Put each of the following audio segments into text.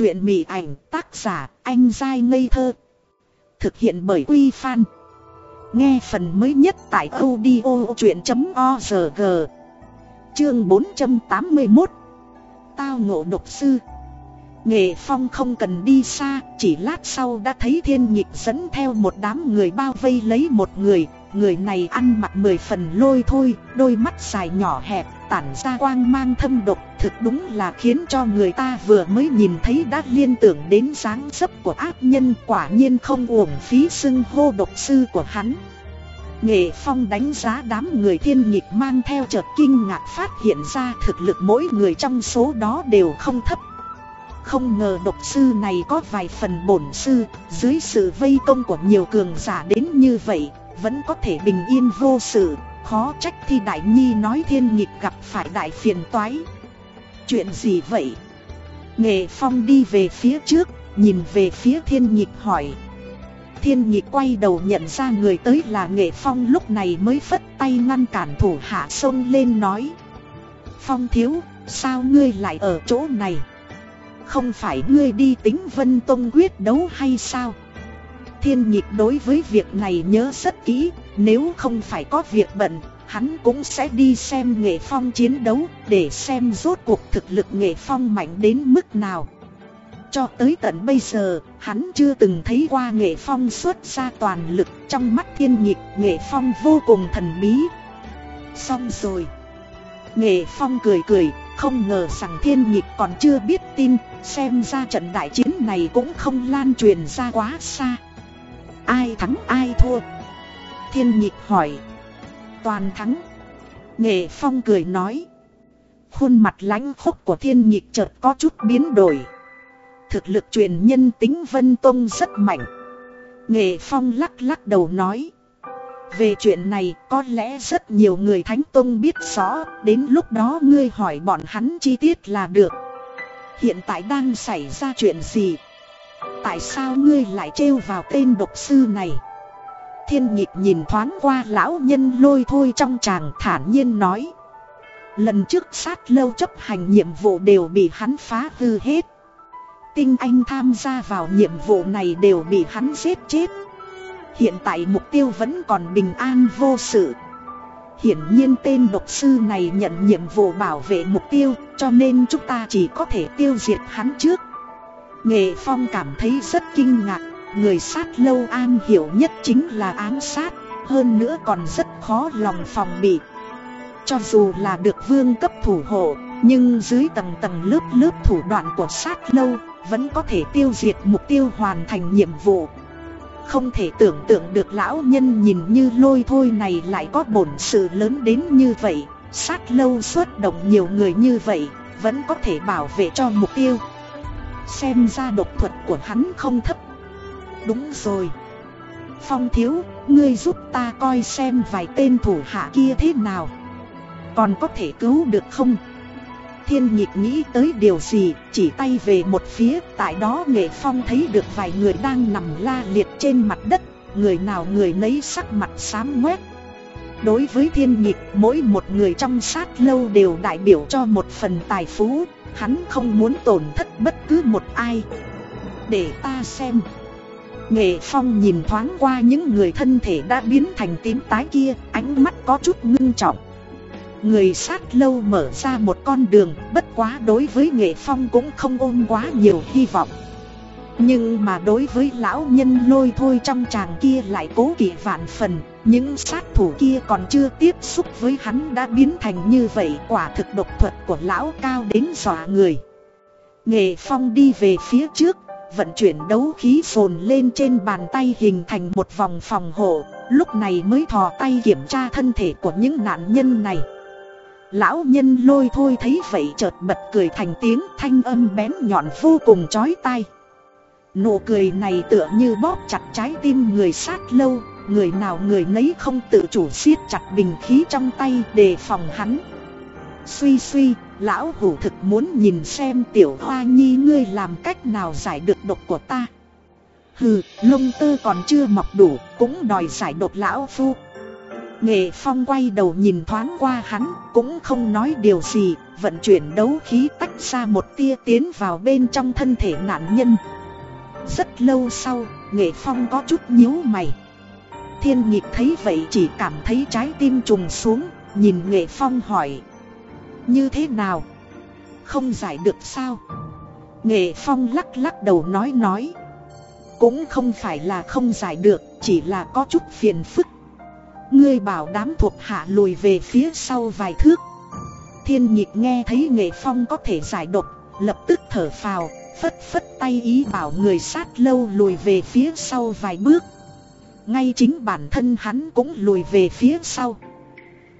Chuyện mị ảnh tác giả anh dai ngây thơ. Thực hiện bởi Quy Phan. Nghe phần mới nhất tại audio chuyện.org. Chương 481. Tao ngộ độc sư. Nghệ Phong không cần đi xa, chỉ lát sau đã thấy thiên nhịp dẫn theo một đám người bao vây lấy một người, người này ăn mặc mười phần lôi thôi, đôi mắt dài nhỏ hẹp, tản ra quang mang thâm độc, thực đúng là khiến cho người ta vừa mới nhìn thấy đã liên tưởng đến dáng dấp của ác nhân quả nhiên không uổng phí xưng hô độc sư của hắn. Nghệ Phong đánh giá đám người thiên nhịp mang theo chợt kinh ngạc phát hiện ra thực lực mỗi người trong số đó đều không thấp. Không ngờ độc sư này có vài phần bổn sư, dưới sự vây công của nhiều cường giả đến như vậy, vẫn có thể bình yên vô sự, khó trách thi đại nhi nói thiên nghịch gặp phải đại phiền toái. Chuyện gì vậy? Nghệ Phong đi về phía trước, nhìn về phía thiên nhịp hỏi. Thiên nhịp quay đầu nhận ra người tới là Nghệ Phong lúc này mới phất tay ngăn cản thủ hạ sông lên nói. Phong thiếu, sao ngươi lại ở chỗ này? Không phải ngươi đi tính Vân Tông quyết đấu hay sao? Thiên nhịp đối với việc này nhớ rất kỹ, nếu không phải có việc bận, hắn cũng sẽ đi xem nghệ phong chiến đấu để xem rốt cuộc thực lực nghệ phong mạnh đến mức nào. Cho tới tận bây giờ, hắn chưa từng thấy qua nghệ phong xuất ra toàn lực trong mắt thiên nhịp nghệ phong vô cùng thần bí. Xong rồi. Nghệ phong cười cười, không ngờ rằng thiên nhịp còn chưa biết tin, xem ra trận đại chiến này cũng không lan truyền ra quá xa. Ai thắng ai thua? Thiên nhịp hỏi. Toàn thắng. Nghệ Phong cười nói. Khuôn mặt lãnh khúc của thiên nhịp chợt có chút biến đổi. Thực lực truyền nhân tính Vân Tông rất mạnh. Nghệ Phong lắc lắc đầu nói. Về chuyện này có lẽ rất nhiều người Thánh Tông biết rõ, đến lúc đó ngươi hỏi bọn hắn chi tiết là được. Hiện tại đang xảy ra chuyện gì? Tại sao ngươi lại trêu vào tên độc sư này? Thiên nhịp nhìn thoáng qua lão nhân lôi thôi trong chàng thản nhiên nói. Lần trước sát lâu chấp hành nhiệm vụ đều bị hắn phá hư hết. Tinh anh tham gia vào nhiệm vụ này đều bị hắn giết chết. Hiện tại mục tiêu vẫn còn bình an vô sự. Hiển nhiên tên độc sư này nhận nhiệm vụ bảo vệ mục tiêu, cho nên chúng ta chỉ có thể tiêu diệt hắn trước. Nghệ Phong cảm thấy rất kinh ngạc, người sát lâu an hiểu nhất chính là ám sát, hơn nữa còn rất khó lòng phòng bị. Cho dù là được vương cấp thủ hộ, nhưng dưới tầng tầng lớp lớp thủ đoạn của sát lâu, vẫn có thể tiêu diệt mục tiêu hoàn thành nhiệm vụ. Không thể tưởng tượng được lão nhân nhìn như lôi thôi này lại có bổn sự lớn đến như vậy, sát lâu xuất động nhiều người như vậy, vẫn có thể bảo vệ cho mục tiêu. Xem ra độc thuật của hắn không thấp. Đúng rồi. Phong thiếu, ngươi giúp ta coi xem vài tên thủ hạ kia thế nào. Còn có thể cứu được không? Thiên nhịp nghĩ tới điều gì, chỉ tay về một phía Tại đó nghệ phong thấy được vài người đang nằm la liệt trên mặt đất Người nào người nấy sắc mặt xám ngoét. Đối với thiên nhịp, mỗi một người trong sát lâu đều đại biểu cho một phần tài phú. Hắn không muốn tổn thất bất cứ một ai. Để ta xem. Nghệ Phong nhìn thoáng qua những người thân thể đã biến thành tím tái kia, Ánh mắt có chút ngưng trọng. Người sát lâu mở ra một con đường, Bất quá đối với Nghệ Phong cũng không ôm quá nhiều hy vọng. Nhưng mà đối với lão nhân lôi thôi trong chàng kia lại cố kỵ vạn phần những sát thủ kia còn chưa tiếp xúc với hắn đã biến thành như vậy quả thực độc thuật của lão cao đến dọa người. Nghệ phong đi về phía trước, vận chuyển đấu khí phồn lên trên bàn tay hình thành một vòng phòng hộ, lúc này mới thò tay kiểm tra thân thể của những nạn nhân này. Lão nhân lôi thôi thấy vậy chợt bật cười thành tiếng thanh âm bén nhọn vô cùng chói tai. Nụ cười này tựa như bóp chặt trái tim người sát lâu, người nào người nấy không tự chủ siết chặt bình khí trong tay đề phòng hắn. Suy suy, lão hủ thực muốn nhìn xem tiểu hoa nhi ngươi làm cách nào giải được độc của ta. Hừ, lông tơ còn chưa mọc đủ, cũng đòi giải độc lão phu. Nghệ Phong quay đầu nhìn thoáng qua hắn, cũng không nói điều gì, vận chuyển đấu khí tách ra một tia tiến vào bên trong thân thể nạn nhân. Rất lâu sau, Nghệ Phong có chút nhíu mày. Thiên nhịp thấy vậy chỉ cảm thấy trái tim trùng xuống, nhìn Nghệ Phong hỏi. Như thế nào? Không giải được sao? Nghệ Phong lắc lắc đầu nói nói. Cũng không phải là không giải được, chỉ là có chút phiền phức. Ngươi bảo đám thuộc hạ lùi về phía sau vài thước. Thiên nhịp nghe thấy Nghệ Phong có thể giải độc, lập tức thở phào, phất phất tay ý bảo người sát lâu lùi về phía sau vài bước. Ngay chính bản thân hắn cũng lùi về phía sau.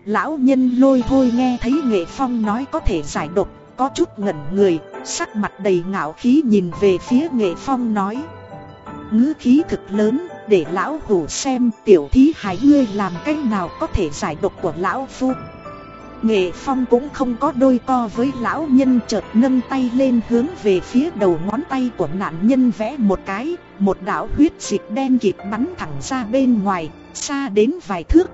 Lão nhân lôi thôi nghe thấy Nghệ Phong nói có thể giải độc, có chút ngẩn người, sắc mặt đầy ngạo khí nhìn về phía Nghệ Phong nói. ngữ khí thực lớn, để lão hủ xem tiểu thí hải ngươi làm cách nào có thể giải độc của lão phu. Nghệ Phong cũng không có đôi co với lão nhân chợt nâng tay lên hướng về phía đầu ngón tay của nạn nhân vẽ một cái, một đạo huyết dịch đen kịt bắn thẳng ra bên ngoài, xa đến vài thước.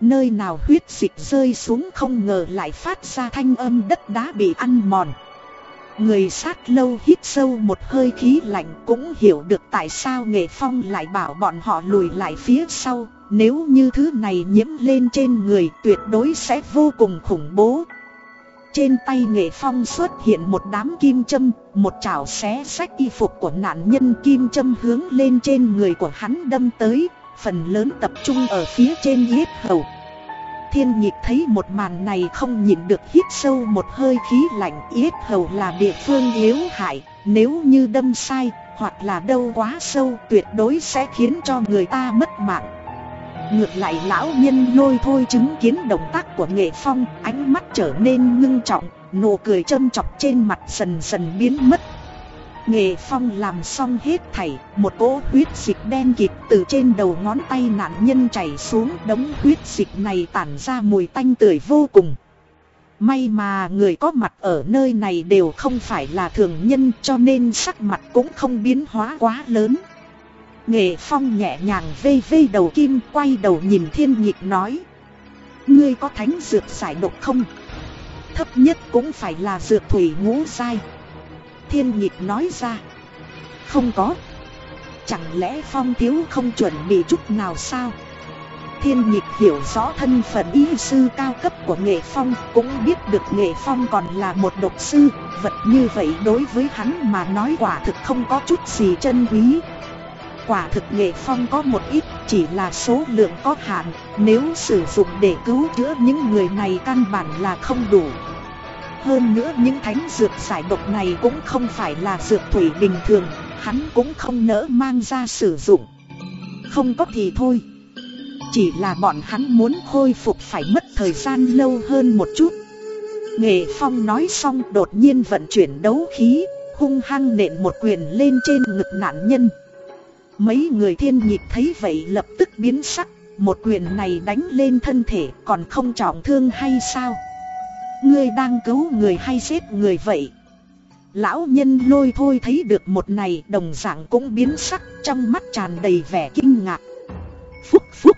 Nơi nào huyết dịch rơi xuống không ngờ lại phát ra thanh âm đất đá bị ăn mòn. Người sát lâu hít sâu một hơi khí lạnh cũng hiểu được tại sao nghệ phong lại bảo bọn họ lùi lại phía sau. Nếu như thứ này nhiễm lên trên người tuyệt đối sẽ vô cùng khủng bố. Trên tay nghệ phong xuất hiện một đám kim châm, một chảo xé sách y phục của nạn nhân kim châm hướng lên trên người của hắn đâm tới, phần lớn tập trung ở phía trên yết hầu. Thiên nhịp thấy một màn này không nhịn được hít sâu một hơi khí lạnh yết hầu là địa phương yếu hại, nếu như đâm sai hoặc là đâu quá sâu tuyệt đối sẽ khiến cho người ta mất mạng. Ngược lại lão nhân lôi thôi chứng kiến động tác của nghệ phong ánh mắt trở nên ngưng trọng, nụ cười châm chọc trên mặt dần dần biến mất Nghệ Phong làm xong hết thảy, một cỗ huyết dịch đen kịt từ trên đầu ngón tay nạn nhân chảy xuống đống huyết dịch này tản ra mùi tanh tưởi vô cùng. May mà người có mặt ở nơi này đều không phải là thường nhân cho nên sắc mặt cũng không biến hóa quá lớn. Nghệ Phong nhẹ nhàng vây vây đầu kim quay đầu nhìn thiên nhịp nói. Ngươi có thánh dược giải độc không? Thấp nhất cũng phải là dược thủy ngũ sai. Thiên nhịp nói ra Không có Chẳng lẽ phong thiếu không chuẩn bị chút nào sao Thiên nhịp hiểu rõ thân phận y sư cao cấp của nghệ phong, Cũng biết được nghệ phong còn là một độc sư, Vật như vậy đối với hắn mà nói quả thực không có chút gì chân quý Quả thực nghệ phong có một ít, chỉ là số lượng có hạn, Nếu sử dụng để cứu chữa những người này căn bản là không đủ. Hơn nữa những thánh dược giải độc này cũng không phải là dược thủy bình thường, Hắn cũng không nỡ mang ra sử dụng. Không có thì thôi. Chỉ là bọn hắn muốn khôi phục phải mất thời gian lâu hơn một chút. Nghệ Phong nói xong đột nhiên vận chuyển đấu khí, Hung hăng nện một quyền lên trên ngực nạn nhân. Mấy người thiên nhịp thấy vậy lập tức biến sắc Một quyền này đánh lên thân thể còn không trọng thương hay sao Ngươi đang cứu người hay giết người vậy? Lão nhân lôi thôi thấy được một này đồng dạng cũng biến sắc trong mắt tràn đầy vẻ kinh ngạc. Phúc phúc.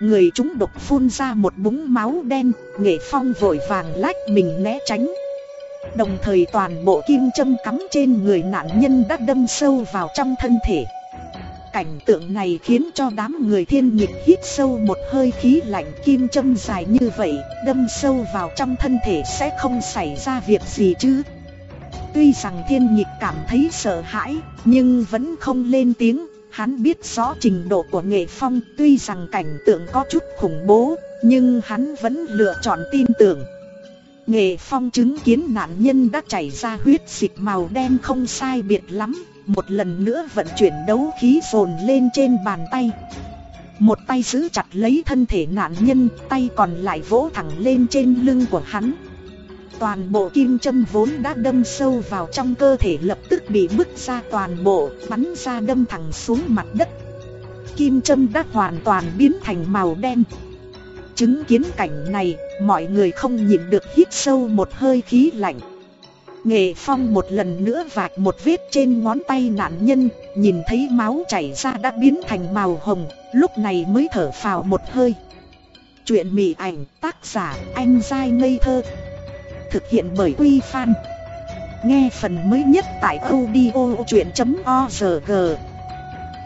Người chúng độc phun ra một búng máu đen, nghệ phong vội vàng lách mình né tránh. Đồng thời toàn bộ kim châm cắm trên người nạn nhân đã đâm sâu vào trong thân thể. Cảnh tượng này khiến cho đám người thiên nhịp hít sâu một hơi khí lạnh kim châm dài như vậy, đâm sâu vào trong thân thể sẽ không xảy ra việc gì chứ. Tuy rằng thiên nhịp cảm thấy sợ hãi, nhưng vẫn không lên tiếng, hắn biết rõ trình độ của nghệ phong tuy rằng cảnh tượng có chút khủng bố, nhưng hắn vẫn lựa chọn tin tưởng. Nghệ phong chứng kiến nạn nhân đã chảy ra huyết dịch màu đen không sai biệt lắm, một lần nữa vận chuyển đấu khí phồn lên trên bàn tay. Một tay giữ chặt lấy thân thể nạn nhân, Tay còn lại vỗ thẳng lên trên lưng của hắn. Toàn bộ kim châm vốn đã đâm sâu vào trong cơ thể lập tức bị bứt ra, toàn bộ Bắn ra đâm thẳng xuống mặt đất. Kim châm đã hoàn toàn biến thành màu đen. Chứng kiến cảnh này, Mọi người không nhịn được hít sâu một hơi khí lạnh. Nghệ Phong một lần nữa vạch một vết trên ngón tay nạn nhân, nhìn thấy máu chảy ra đã biến thành màu hồng, lúc này mới thở phào một hơi. Chuyện mị ảnh tác giả anh dai ngây thơ. Thực hiện bởi Quy Phan. Nghe phần mới nhất tại audio chuyện.org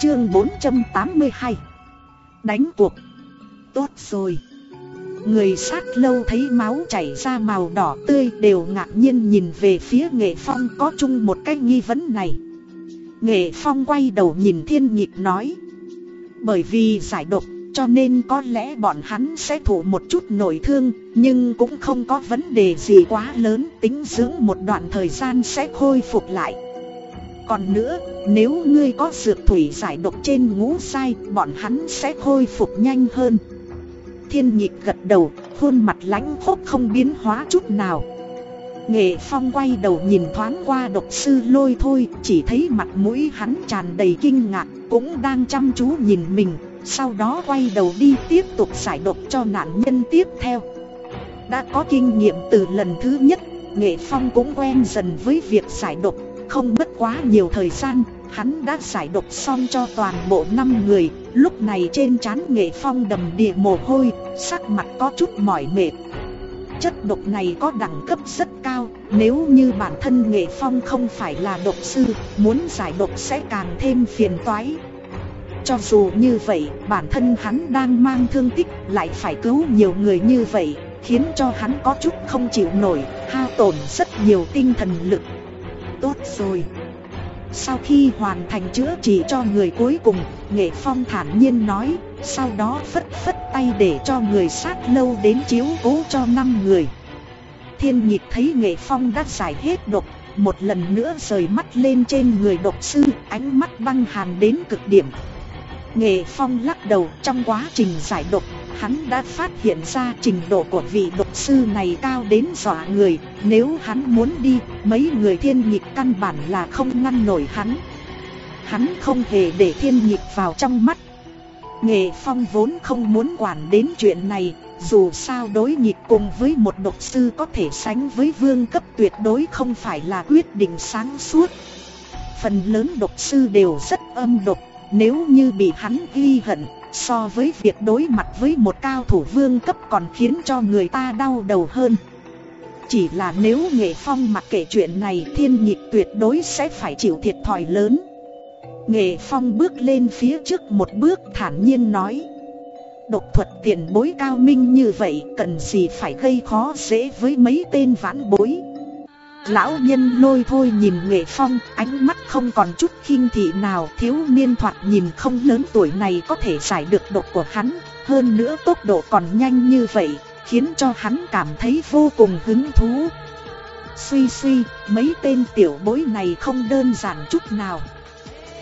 Chương 482 Đánh cuộc. Tốt rồi. Người sát lâu thấy máu chảy ra màu đỏ tươi đều ngạc nhiên nhìn về phía nghệ phong có chung một cái nghi vấn này. Nghệ phong quay đầu nhìn thiên nhịp nói, Bởi vì giải độc, cho nên có lẽ bọn hắn sẽ thụ một chút nổi thương, Nhưng cũng không có vấn đề gì quá lớn, Tính dưỡng một đoạn thời gian sẽ khôi phục lại. Còn nữa, nếu ngươi có dược thủy giải độc trên ngũ sai, Bọn hắn sẽ khôi phục nhanh hơn. Thiên nhịp gật đầu, Khuôn mặt lãnh khốc không biến hóa chút nào. Nghệ Phong quay đầu nhìn thoáng qua độc sư lôi thôi, Chỉ thấy mặt mũi hắn tràn đầy kinh ngạc, Cũng đang chăm chú nhìn mình, sau đó quay đầu đi tiếp tục giải độc cho nạn nhân tiếp theo. Đã có kinh nghiệm từ lần thứ nhất, Nghệ Phong cũng quen dần với việc giải độc, Không mất quá nhiều thời gian, Hắn đã giải độc xong cho toàn bộ 5 người Lúc này trên trán Nghệ Phong đầm đìa mồ hôi Sắc mặt có chút mỏi mệt Chất độc này có đẳng cấp rất cao Nếu như bản thân Nghệ Phong không phải là độc sư Muốn giải độc sẽ càng thêm phiền toái cho dù như vậy, bản thân hắn đang mang thương tích, lại phải cứu nhiều người như vậy, khiến cho hắn có chút không chịu nổi, hao tổn rất nhiều tinh thần lực. Tốt rồi. Sau khi hoàn thành chữa trị cho người cuối cùng, Nghệ Phong thản nhiên nói, sau đó phất phất tay để cho người sát lâu đến chiếu cố cho năm người. Thiên nhịp thấy Nghệ Phong đã giải hết độc, một lần nữa rời mắt lên trên người độc sư, ánh mắt băng hàn đến cực điểm. Nghệ Phong lắc đầu trong quá trình giải độc, hắn đã phát hiện ra trình độ của vị độc sư này cao đến dọa người, nếu hắn muốn đi, mấy người thiên nhịp căn bản là không ngăn nổi hắn. Hắn không hề để thiên nhịp vào trong mắt. Nghệ Phong vốn không muốn quản đến chuyện này, dù sao đối nhịp cùng với một độc sư có thể sánh với vương cấp tuyệt đối không phải là quyết định sáng suốt. Phần lớn độc sư đều rất âm độc nếu như bị hắn ghi hận, so với việc đối mặt với một cao thủ vương cấp còn khiến cho người ta đau đầu hơn. Chỉ là nếu Nghệ Phong mặc kệ chuyện này, thiên nhịp tuyệt đối sẽ phải chịu thiệt thòi lớn. Nghệ Phong bước lên phía trước một bước thản nhiên nói. Độc thuật tiền bối cao minh như vậy, cần gì phải gây khó dễ với mấy tên vãn bối. Lão nhân lôi thôi nhìn nghệ phong, ánh mắt không còn chút khinh thị nào thiếu niên thoạt nhìn không lớn tuổi này có thể giải được độc của hắn, hơn nữa tốc độ còn nhanh như vậy, khiến cho hắn cảm thấy vô cùng hứng thú. Suy suy, mấy tên tiểu bối này không đơn giản chút nào.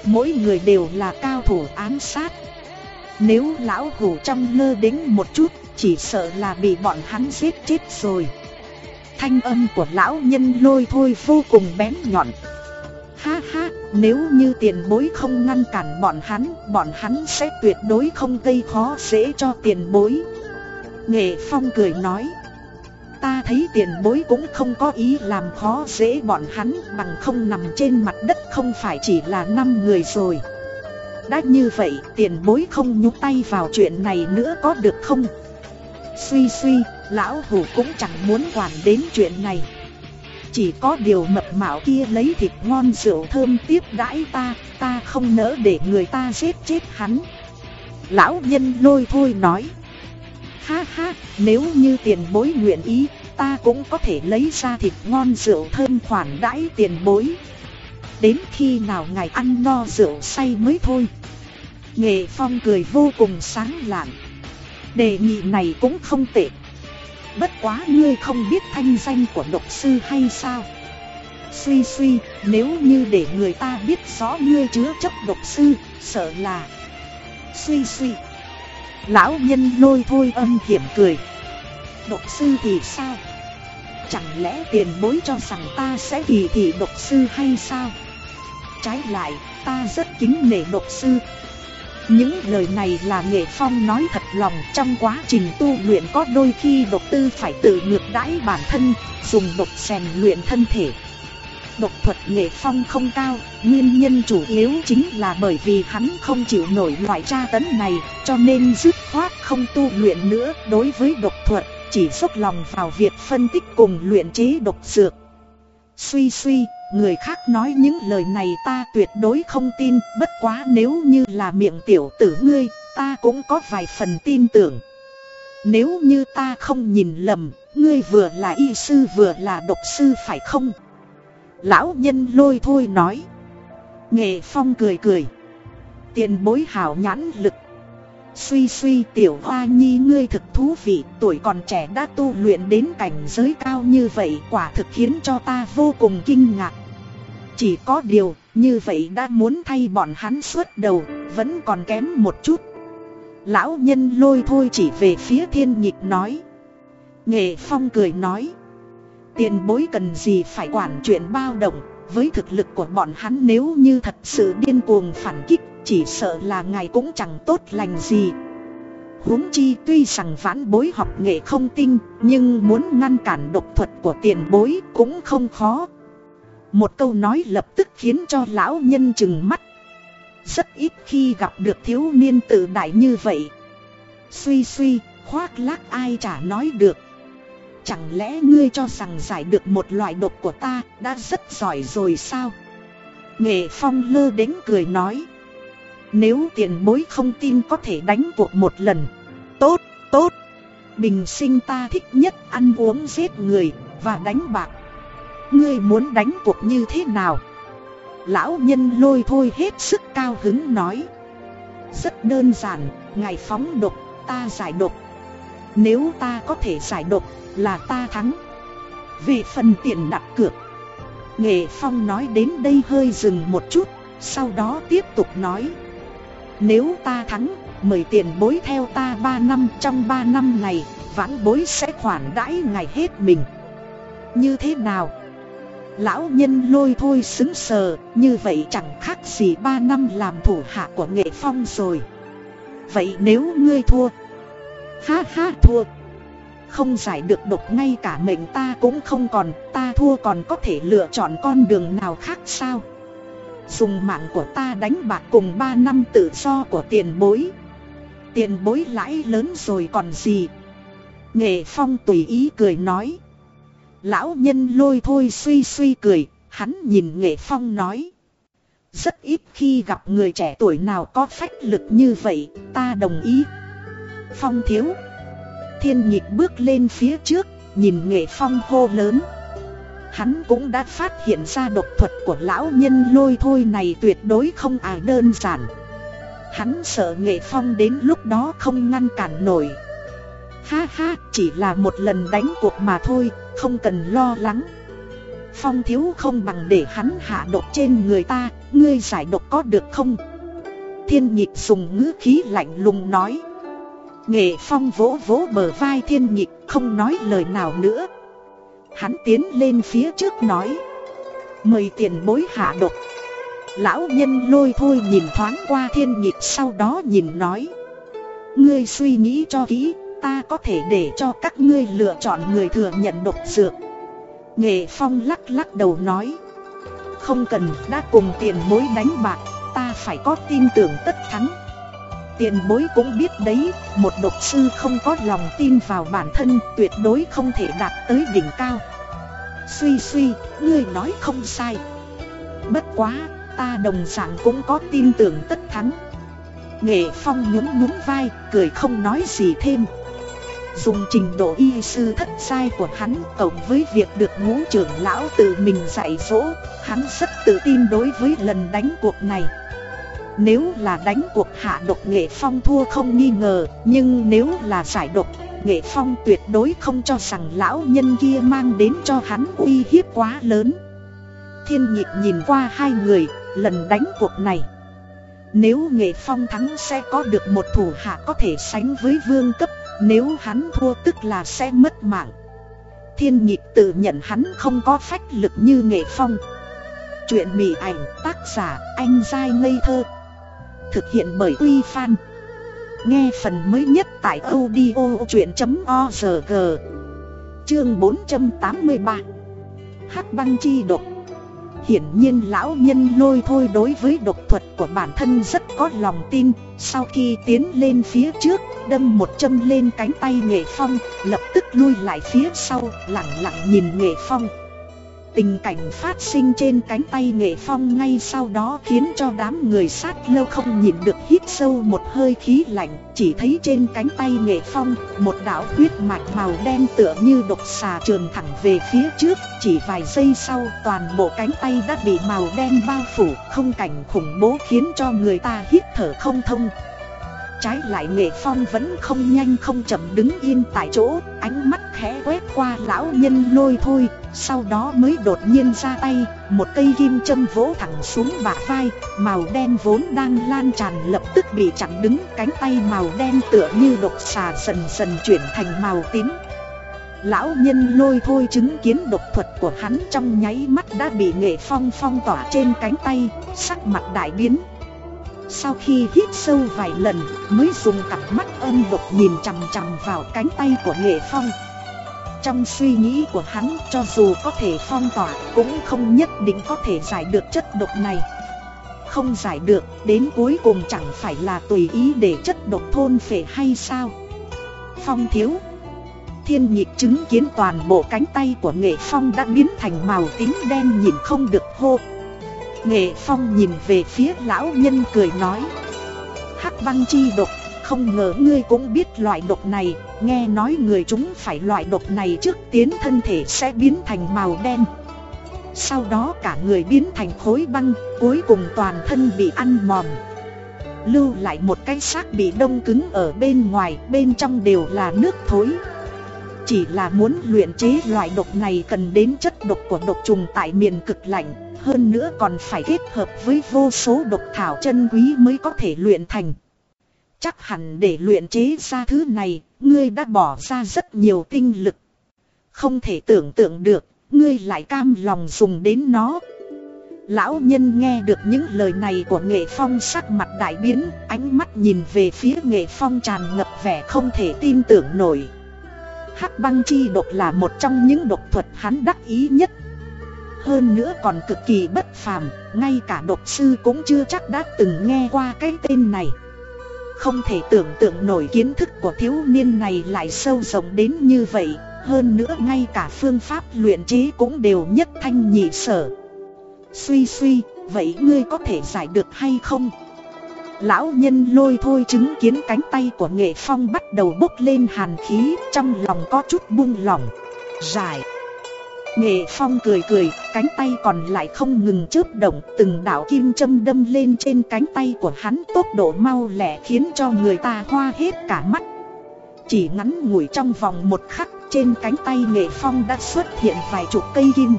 Mỗi người đều là cao thủ ám sát. Nếu lão hủ trong lơ đính một chút, chỉ sợ là bị bọn hắn giết chết rồi. Thanh âm của lão nhân lôi thôi vô cùng bén nhọn. Ha ha, nếu như tiền bối không ngăn cản bọn hắn, bọn hắn sẽ tuyệt đối không gây khó dễ cho tiền bối. Nghệ Phong cười nói Ta thấy tiền bối cũng không có ý làm khó dễ bọn hắn bằng không nằm trên mặt đất không phải chỉ là năm người rồi. Đã như vậy tiền bối không nhúc tay vào chuyện này nữa có được không? Suy suy, lão hủ cũng chẳng muốn quản đến chuyện này. Chỉ có điều mập mạo kia lấy thịt ngon rượu thơm tiếp đãi ta Ta không nỡ để người ta giết chết hắn. Lão nhân lôi thôi nói. Ha ha, nếu như tiền bối nguyện ý Ta cũng có thể lấy ra thịt ngon rượu thơm khoản đãi tiền bối. Đến khi nào ngài ăn no rượu say mới thôi. Nghệ Phong cười vô cùng sáng lạng Đề nghị này cũng không tệ. Bất quá ngươi không biết thanh danh của độc sư hay sao? Suy suy, nếu như để người ta biết rõ ngươi chứa chấp độc sư, sợ là. Suy suy. Lão nhân lôi thôi âm hiểm cười. Độc sư thì sao? Chẳng lẽ tiền bối cho rằng ta sẽ kỳ thị độc sư hay sao? Trái lại, ta rất kính nể độc sư những lời này là nghệ phong nói thật lòng trong quá trình tu luyện có đôi khi độc tư phải tự ngược đãi bản thân, dùng độc rèn luyện thân thể. độc thuật nghệ phong không cao, nguyên nhân chủ yếu chính là bởi vì hắn không chịu nổi loại tra tấn này, cho nên dứt khoát không tu luyện nữa đối với độc thuật, chỉ dốc lòng vào việc phân tích cùng luyện chế độc dược. Suy suy, người khác nói những lời này ta tuyệt đối không tin, bất quá nếu như là miệng tiểu tử ngươi, ta cũng có vài phần tin tưởng. Nếu như ta không nhìn lầm, ngươi vừa là y sư vừa là độc sư phải không? Lão nhân lôi thôi nói. Nghệ phong cười cười. Tiền bối hảo nhãn lực. Suy suy tiểu hoa nhi ngươi thực thú vị, tuổi còn trẻ đã tu luyện đến cảnh giới cao như vậy quả thực khiến cho ta vô cùng kinh ngạc. Chỉ có điều, như vậy đã muốn thay bọn hắn suốt đầu, vẫn còn kém một chút. Lão nhân lôi thôi chỉ về phía thiên nhịp nói. Nghệ phong cười nói. Tiền bối cần gì phải quản chuyện bao động, với thực lực của bọn hắn nếu như thật sự điên cuồng phản kích, chỉ sợ là ngài cũng chẳng tốt lành gì. huống chi tuy rằng vãn bối học nghệ không tinh, nhưng muốn ngăn cản độc thuật của tiền bối cũng không khó. Một câu nói lập tức khiến cho lão nhân chừng mắt. Rất ít khi gặp được thiếu niên tự đại như vậy. Suy suy, khoác lác ai chả nói được. Chẳng lẽ ngươi cho rằng giải được một loại độc của ta đã rất giỏi rồi sao? Nghệ phong lơ đến cười nói. Nếu tiền bối không tin có thể đánh cuộc một lần. Tốt, tốt. Bình sinh ta thích nhất ăn uống giết người và đánh bạc. Ngươi muốn đánh cuộc như thế nào? Lão nhân lôi thôi hết sức cao hứng nói. Rất đơn giản, ngài phóng độc, ta giải độc. Nếu ta có thể giải độc, là ta thắng. Về phần tiền đặt cược. Nghệ Phong nói đến đây hơi dừng một chút, sau đó tiếp tục nói. Nếu ta thắng, mời tiền bối theo ta 3 năm trong 3 năm này, vãn bối sẽ khoản đãi ngài hết mình. Như thế nào? Lão nhân lôi thôi xứng sờ, như vậy chẳng khác gì ba năm làm thủ hạ của nghệ phong rồi. Vậy nếu ngươi thua? Ha ha thua. Không giải được độc ngay cả mệnh ta cũng không còn, ta thua còn có thể lựa chọn con đường nào khác sao? Dùng mạng của ta đánh bạc cùng 3 năm tự do của tiền bối. Tiền bối lãi lớn rồi còn gì? Nghệ Phong tùy ý cười nói. Lão nhân lôi thôi suy suy cười, hắn nhìn Nghệ Phong nói. Rất ít khi gặp người trẻ tuổi nào có phách lực như vậy, ta đồng ý. Phong thiếu. Thiên nhịp bước lên phía trước, nhìn Nghệ Phong hô lớn. Hắn cũng đã phát hiện ra độc thuật của lão nhân lôi thôi này tuyệt đối không ai đơn giản. Hắn sợ Nghệ Phong đến lúc đó không ngăn cản nổi. Ha ha, chỉ là một lần đánh cuộc mà thôi, không cần lo lắng. Phong thiếu không bằng để hắn hạ độc trên người ta, ngươi giải độc có được không? Thiên nhịp dùng ngữ khí lạnh lùng nói. Nghệ phong vỗ vỗ bờ vai thiên nhịp không nói lời nào nữa. Hắn tiến lên phía trước nói. Mời tiền bối hạ độc. Lão nhân lôi thôi nhìn thoáng qua thiên nhịp sau đó nhìn nói. Ngươi suy nghĩ cho kỹ, ta có thể để cho các ngươi lựa chọn người thừa nhận độc dược. Nghệ Phong lắc lắc đầu nói. Không cần, đã cùng tiền bối đánh bạc, ta phải có tin tưởng tất thắng. Tiền bối cũng biết đấy, một độc sư không có lòng tin vào bản thân tuyệt đối không thể đạt tới đỉnh cao. Suy suy, ngươi nói không sai. Bất quá, ta đồng dạng cũng có tin tưởng tất thắng. Nghệ Phong nhún nhún vai, cười không nói gì thêm. Dùng trình độ y sư thất sai của hắn cộng với việc được ngũ trưởng lão tự mình dạy dỗ, hắn rất tự tin đối với lần đánh cuộc này. Nếu là đánh cuộc hạ độc nghệ phong thua không nghi ngờ, nhưng nếu là giải độc, nghệ phong tuyệt đối không cho rằng lão nhân kia mang đến cho hắn uy hiếp quá lớn. Thiên nhịp nhìn qua hai người, lần đánh cuộc này. Nếu nghệ phong thắng sẽ có được một thủ hạ có thể sánh với vương cấp nếu hắn thua tức là sẽ mất mạng. Thiên nhịp tự nhận hắn không có phách lực như nghệ phong. Chuyện mỉ ảnh tác giả anh dai ngây thơ. Thực hiện bởi Uy Fan Nghe phần mới nhất tại audio chuyện.org Chương 483 Hắc băng chi độc. Hiển nhiên lão nhân lôi thôi đối với độc thuật của bản thân rất có lòng tin. Sau khi tiến lên phía trước, đâm một châm lên cánh tay nghệ phong, Lập tức lui lại phía sau, lặng lặng nhìn nghệ phong. Tình cảnh phát sinh trên cánh tay nghệ phong ngay sau đó khiến cho đám người sát lâu không nhìn được hít sâu một hơi khí lạnh. Chỉ thấy trên cánh tay nghệ phong, một đạo huyết mạch màu đen tựa như độc xà trường thẳng về phía trước. Chỉ vài giây sau, toàn bộ cánh tay đã bị màu đen bao phủ. Không cảnh khủng bố khiến cho người ta hít thở không thông. Trái lại nghệ phong vẫn không nhanh không chậm đứng yên tại chỗ, Ánh mắt khẽ quét qua lão nhân lôi thôi, Sau đó mới đột nhiên ra tay, Một cây kim châm vỗ thẳng xuống bả vai, Màu đen vốn đang lan tràn lập tức bị chặn đứng, Cánh tay màu đen tựa như độc xà dần dần chuyển thành màu tím. Lão nhân lôi thôi chứng kiến độc thuật của hắn trong nháy mắt đã bị nghệ phong phong tỏa trên cánh tay, Sắc mặt đại biến sau khi hít sâu vài lần, mới dùng cặp mắt âm độc nhìn chằm chằm vào cánh tay của nghệ phong. Trong suy nghĩ của hắn, cho dù có thể phong tỏa, cũng không nhất định có thể giải được chất độc này. Không giải được, đến cuối cùng chẳng phải là tùy ý để chất độc thôn phệ hay sao? Phong thiếu, Thiên nhịp chứng kiến toàn bộ cánh tay của nghệ phong đã biến thành màu tím đen nhìn không được hô. Nghệ Phong nhìn về phía lão nhân cười nói. Hắc băng chi độc, không ngờ ngươi cũng biết loại độc này. Nghe nói người chúng phải loại độc này trước tiến thân thể sẽ biến thành màu đen. Sau đó cả người biến thành khối băng, cuối cùng toàn thân bị ăn mòn. Lưu lại một cái xác bị đông cứng ở bên ngoài, bên trong đều là nước thối. Chỉ là muốn luyện chế loại độc này cần đến chất độc của độc trùng tại miền cực lạnh hơn nữa còn phải kết hợp với vô số độc thảo chân quý mới có thể luyện thành. Chắc hẳn để luyện chế ra thứ này, ngươi đã bỏ ra rất nhiều tinh lực. Không thể tưởng tượng được, ngươi lại cam lòng dùng đến nó. Lão nhân nghe được những lời này của nghệ phong sắc mặt đại biến, ánh mắt nhìn về phía nghệ phong tràn ngập vẻ không thể tin tưởng nổi. Hắc băng chi độc là một trong những độc thuật hắn đắc ý nhất hơn nữa còn cực kỳ bất phàm, ngay cả độc sư cũng chưa chắc đã từng nghe qua cái tên này. Không thể tưởng tượng nổi kiến thức của thiếu niên này lại sâu rộng đến như vậy, hơn nữa ngay cả phương pháp luyện trí cũng đều nhất thanh nhị sở. Suy suy, vậy ngươi có thể giải được hay không? Lão nhân lôi thôi chứng kiến cánh tay của nghệ phong bắt đầu bốc lên hàn khí, trong lòng có chút buông lỏng. Giải. Nghệ Phong cười cười, cánh tay còn lại không ngừng chớp động, từng đạo kim châm đâm lên trên cánh tay của hắn tốc độ mau lẹ khiến cho người ta hoa hết cả mắt. Chỉ ngắn ngủi trong vòng một khắc, trên cánh tay Nghệ Phong đã xuất hiện vài chục cây kim.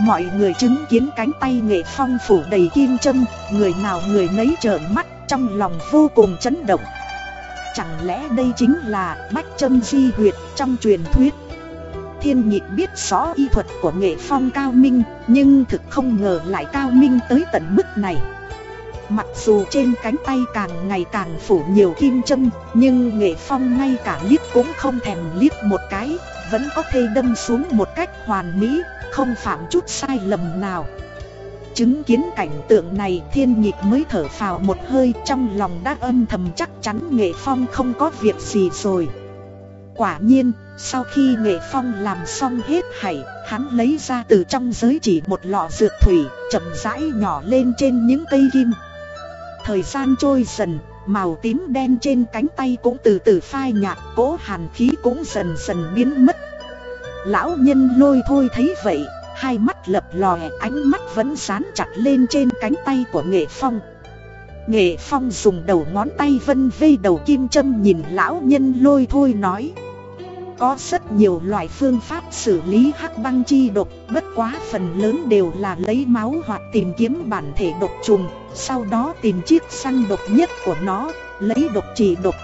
Mọi người chứng kiến cánh tay Nghệ Phong phủ đầy kim châm, người nào người nấy trợn mắt, trong lòng vô cùng chấn động. Chẳng lẽ đây chính là bách châm di huyệt trong truyền thuyết? thiên nhịp biết rõ y thuật của nghệ phong cao minh Nhưng thực không ngờ lại cao minh tới tận mức này Mặc dù trên cánh tay càng ngày càng phủ nhiều kim châm Nhưng nghệ phong ngay cả liếc cũng không thèm liếc một cái Vẫn có thể đâm xuống một cách hoàn mỹ không phạm chút sai lầm nào Chứng kiến cảnh tượng này thiên nhịp mới thở phào một hơi Trong lòng đã âm thầm chắc chắn nghệ phong không có việc gì rồi Quả nhiên, sau khi nghệ phong làm xong hết hảy, hắn lấy ra từ trong giới chỉ một lọ dược thủy, chậm rãi nhỏ lên trên những cây kim. Thời gian trôi dần, màu tím đen trên cánh tay cũng từ từ phai nhạt, cỗ hàn khí cũng dần dần biến mất. Lão nhân lôi thôi thấy vậy, hai mắt lập lòe ánh mắt vẫn sán chặt lên trên cánh tay của nghệ phong. Nghệ phong dùng đầu ngón tay vân vây đầu kim châm nhìn lão nhân lôi thôi nói có rất nhiều loại phương pháp xử lý hắc băng chi độc, bất quá phần lớn đều là lấy máu hoặc tìm kiếm bản thể độc trùng, sau đó tìm chiếc xăng độc nhất của nó, lấy độc trị độc.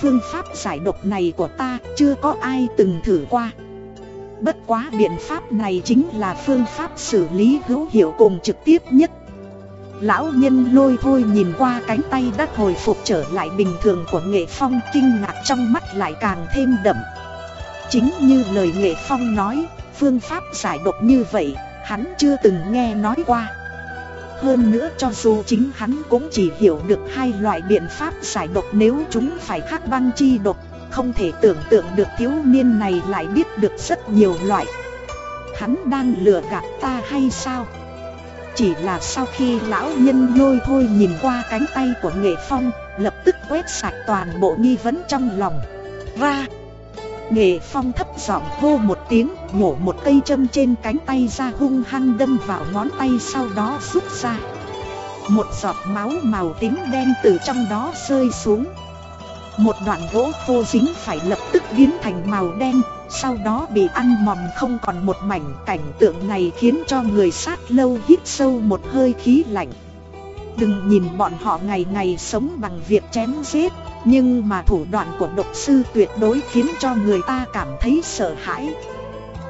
Phương pháp giải độc này của ta chưa có ai từng thử qua. Bất quá biện pháp này chính là phương pháp xử lý hữu hiệu cùng trực tiếp nhất. Lão nhân lôi thôi nhìn qua cánh tay đã hồi phục trở lại bình thường của nghệ phong kinh ngạc trong mắt lại càng thêm đậm. Chính như lời Nghệ Phong nói, phương pháp giải độc như vậy, hắn chưa từng nghe nói qua. Hơn nữa cho dù chính hắn cũng chỉ hiểu được hai loại biện pháp giải độc nếu chúng phải khắc băng chi độc, không thể tưởng tượng được thiếu niên này lại biết được rất nhiều loại. Hắn đang lừa gạt ta hay sao? Chỉ là sau khi lão nhân lôi thôi nhìn qua cánh tay của nghệ phong, lập tức quét sạch toàn bộ nghi vấn trong lòng. Ra! Nghệ phong thấp giọng hô một tiếng, nhổ một cây châm trên cánh tay ra hung hăng đâm vào ngón tay sau đó rút ra. Một giọt máu màu tím đen từ trong đó rơi xuống. Một đoạn gỗ khô dính phải lập tức biến thành màu đen, sau đó bị ăn mòn không còn một mảnh cảnh tượng này khiến cho người sát lâu hít sâu một hơi khí lạnh. Đừng nhìn bọn họ ngày ngày sống bằng việc chém giết, nhưng mà thủ đoạn của độc sư tuyệt đối khiến cho người ta cảm thấy sợ hãi.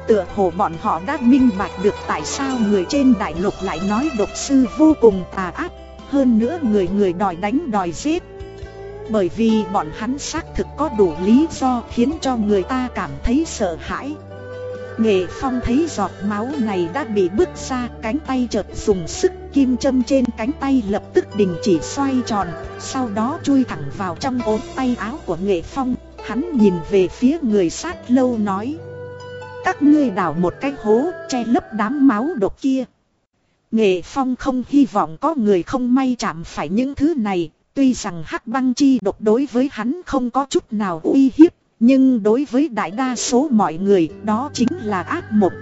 Tựa hồ bọn họ đã minh bạch được tại sao người trên đại lục lại nói độc sư vô cùng tà ác, hơn nữa người người đòi đánh đòi giết. Bởi vì bọn hắn xác thực có đủ lý do khiến cho người ta cảm thấy sợ hãi. Nghệ Phong thấy giọt máu này đã bị bứt ra, cánh tay chợt dùng sức kim châm trên cánh tay lập tức đình chỉ xoay tròn, sau đó chui thẳng vào trong ốm tay áo của Nghệ Phong, hắn nhìn về phía người sát lâu nói. Các ngươi đào một cái hố, che lấp đám máu độc kia. Nghệ Phong không hy vọng có người không may chạm phải những thứ này, tuy rằng hắc băng chi độc đối với hắn không có chút nào uy hiếp, nhưng đối với đại đa số mọi người đó chính là ác mộng.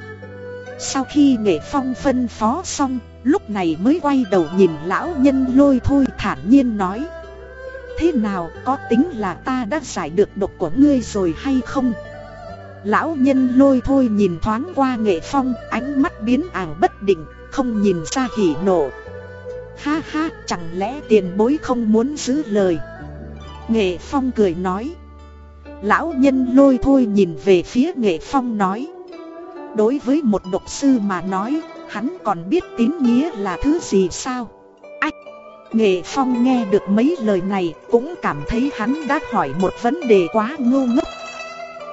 Sau khi Nghệ Phong phân phó xong, lúc này mới quay đầu nhìn lão nhân lôi thôi thản nhiên nói. Thế nào có tính là ta đã giải được độc của ngươi rồi hay không? Lão nhân lôi thôi nhìn thoáng qua Nghệ Phong, ánh mắt biến ảo bất định, không nhìn ra hỉ nộ. Ha ha, chẳng lẽ tiền bối không muốn giữ lời? Nghệ Phong cười nói. Lão nhân lôi thôi nhìn về phía nghệ phong nói. Đối với một độc sư mà nói Hắn còn biết tín nghĩa là thứ gì sao? Ách! Nghệ phong nghe được mấy lời này Cũng cảm thấy hắn đã hỏi một vấn đề quá ngu ngốc.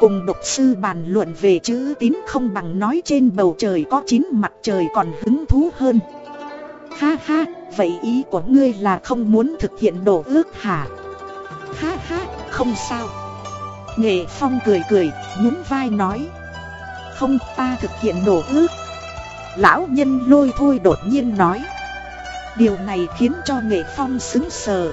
Cùng độc sư bàn luận về chữ tín không bằng nói trên bầu trời có chín mặt trời còn hứng thú hơn. Ha ha, vậy ý của ngươi là không muốn thực hiện đổ ước hả? Ha ha, không sao. Nghệ Phong cười cười, nhún vai nói. Không ta thực hiện đổ ước. Lão nhân lôi thôi đột nhiên nói. Điều này khiến cho Nghệ Phong xứng sờ.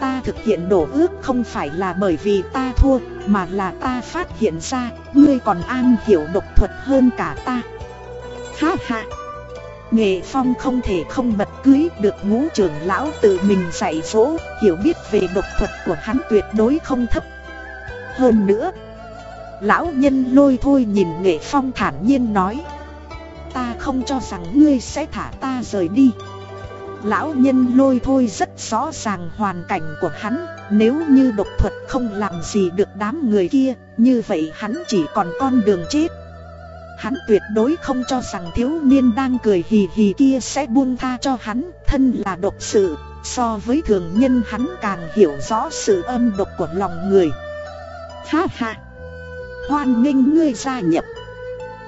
Ta thực hiện đổ ước không phải là bởi vì ta thua Mà là ta phát hiện ra Ngươi còn an hiểu độc thuật hơn cả ta. Ha ha. Nghệ Phong không thể không bật cưới được ngũ trưởng lão tự mình dạy dỗ, Hiểu biết về độc thuật của hắn tuyệt đối không thấp. Hơn nữa, Lão nhân lôi thôi nhìn nghệ phong thản nhiên nói, Ta không cho rằng ngươi sẽ thả ta rời đi. Lão nhân lôi thôi rất rõ ràng hoàn cảnh của hắn, Nếu như độc thuật không làm gì được đám người kia, Như vậy hắn chỉ còn con đường chết. Hắn tuyệt đối không cho rằng thiếu niên đang cười hì hì kia sẽ buông tha cho hắn, Thân là độc sự. So với thường nhân hắn càng hiểu rõ sự âm độc của lòng người. Ha ha! Hoan nghênh ngươi gia nhập.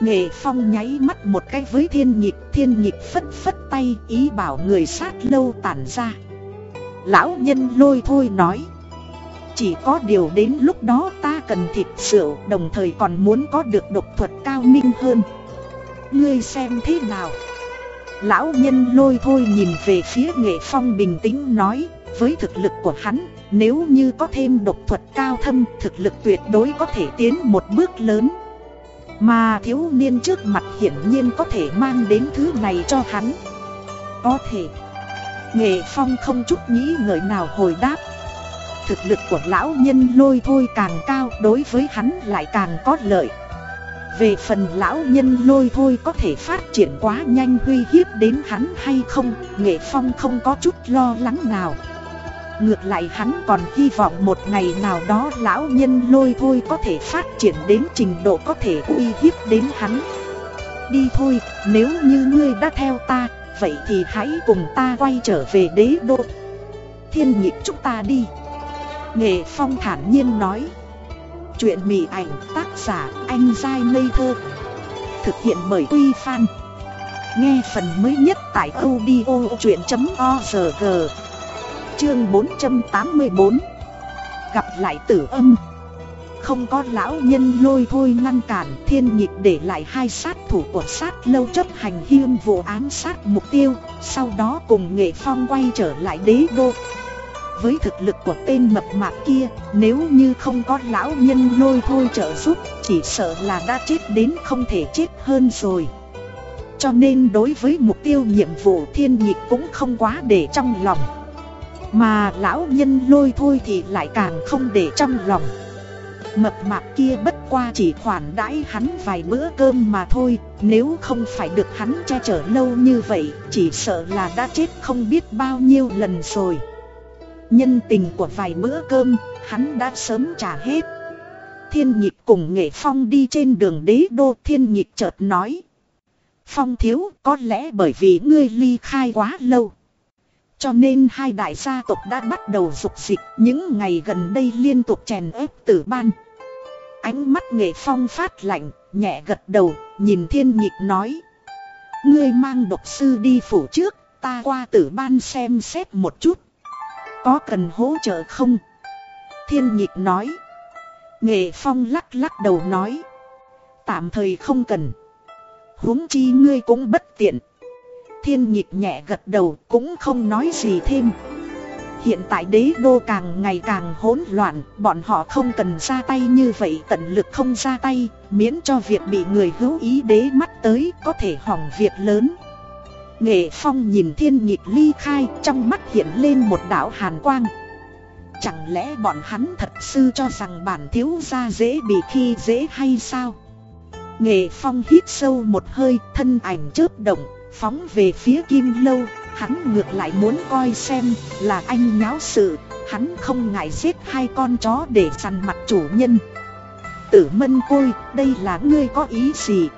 Nghệ phong nháy mắt một cái với thiên nhịp Thiên nhịp phất phất tay, ý bảo người sát lâu tản ra. Lão nhân lôi thôi nói. Chỉ có điều đến lúc đó ta cần thịt rượu, Đồng thời còn muốn có được độc thuật cao minh hơn. Ngươi xem thế nào? Lão nhân lôi thôi nhìn về phía nghệ phong bình tĩnh nói, Với thực lực của hắn, nếu như có thêm độc thuật cao thâm, thực lực tuyệt đối có thể tiến một bước lớn. Mà thiếu niên trước mặt hiển nhiên có thể mang đến thứ này cho hắn. Có thể. Nghệ Phong không chút nghĩ ngợi nào hồi đáp. Thực lực của lão nhân lôi thôi càng cao đối với hắn lại càng có lợi. Về phần lão nhân lôi thôi có thể phát triển quá nhanh uy hiếp đến hắn hay không Nghệ Phong không có chút lo lắng nào. Ngược lại hắn còn hy vọng một ngày nào đó lão nhân lôi thôi có thể phát triển đến trình độ có thể uy hiếp đến hắn. Đi thôi, nếu như ngươi đã theo ta, vậy thì hãy cùng ta quay trở về đế đô. Thiên nhịp chúng ta đi. Nghệ Phong thản nhiên nói. Chuyện mỉ ảnh tác giả anh dai ngây thơ. Thực hiện bởi Quy Phan. Nghe phần mới nhất tại audio chuyện.org Chương 484 Gặp lại tử âm. Không có lão nhân lôi thôi ngăn cản Thiên nhịp để lại hai sát thủ của sát lâu chấp hành hiêm vụ án sát mục tiêu. Sau đó cùng nghệ phong quay trở lại đế đô với thực lực của tên mập mạp kia, Nếu như không có lão nhân lôi thôi trợ giúp, Chỉ sợ là đã chết đến không thể chết hơn rồi. Cho nên đối với mục tiêu nhiệm vụ thiên nhịp cũng không quá để trong lòng. Mà lão nhân lôi thôi thì lại càng không để trong lòng. Mập mạp kia bất qua chỉ khoản đãi hắn vài bữa cơm mà thôi, Nếu không phải được hắn che chở lâu như vậy, Chỉ sợ là đã chết không biết bao nhiêu lần rồi. Nhân tình của vài bữa cơm, hắn đã sớm trả hết. Thiên nhịp cùng nghệ phong đi trên đường đế đô thiên nhịp chợt nói. Phong thiếu có lẽ bởi vì ngươi ly khai quá lâu. Cho nên hai đại gia tộc đã bắt đầu dục dịch những ngày gần đây liên tục chèn ép tử ban. Ánh mắt nghệ phong phát lạnh, nhẹ gật đầu, nhìn thiên nhịp nói. Ngươi mang độc sư đi phủ trước, ta qua tử ban xem xét một chút. Có cần hỗ trợ không? Thiên nhịp nói. Nghệ phong lắc lắc đầu nói. Tạm thời không cần. huống chi ngươi cũng bất tiện. Thiên nhịp nhẹ gật đầu cũng không nói gì thêm. Hiện tại đế đô càng ngày càng hỗn loạn, bọn họ không cần ra tay như vậy tận lực không ra tay, miễn cho việc bị người hữu ý đế mắt tới có thể hỏng việc lớn. Nghệ Phong nhìn thiên nhịp ly khai, trong mắt hiện lên một đạo hàn quang. Chẳng lẽ bọn hắn thật sự cho rằng bản thiếu gia dễ bị khi dễ hay sao? Nghệ Phong hít sâu một hơi, thân ảnh chớp động, Phóng về phía kim lâu. Hắn ngược lại muốn coi xem là anh nháo sự. Hắn không ngại giết hai con chó để săn mặt chủ nhân. Tử mân côi, đây là ngươi có ý gì?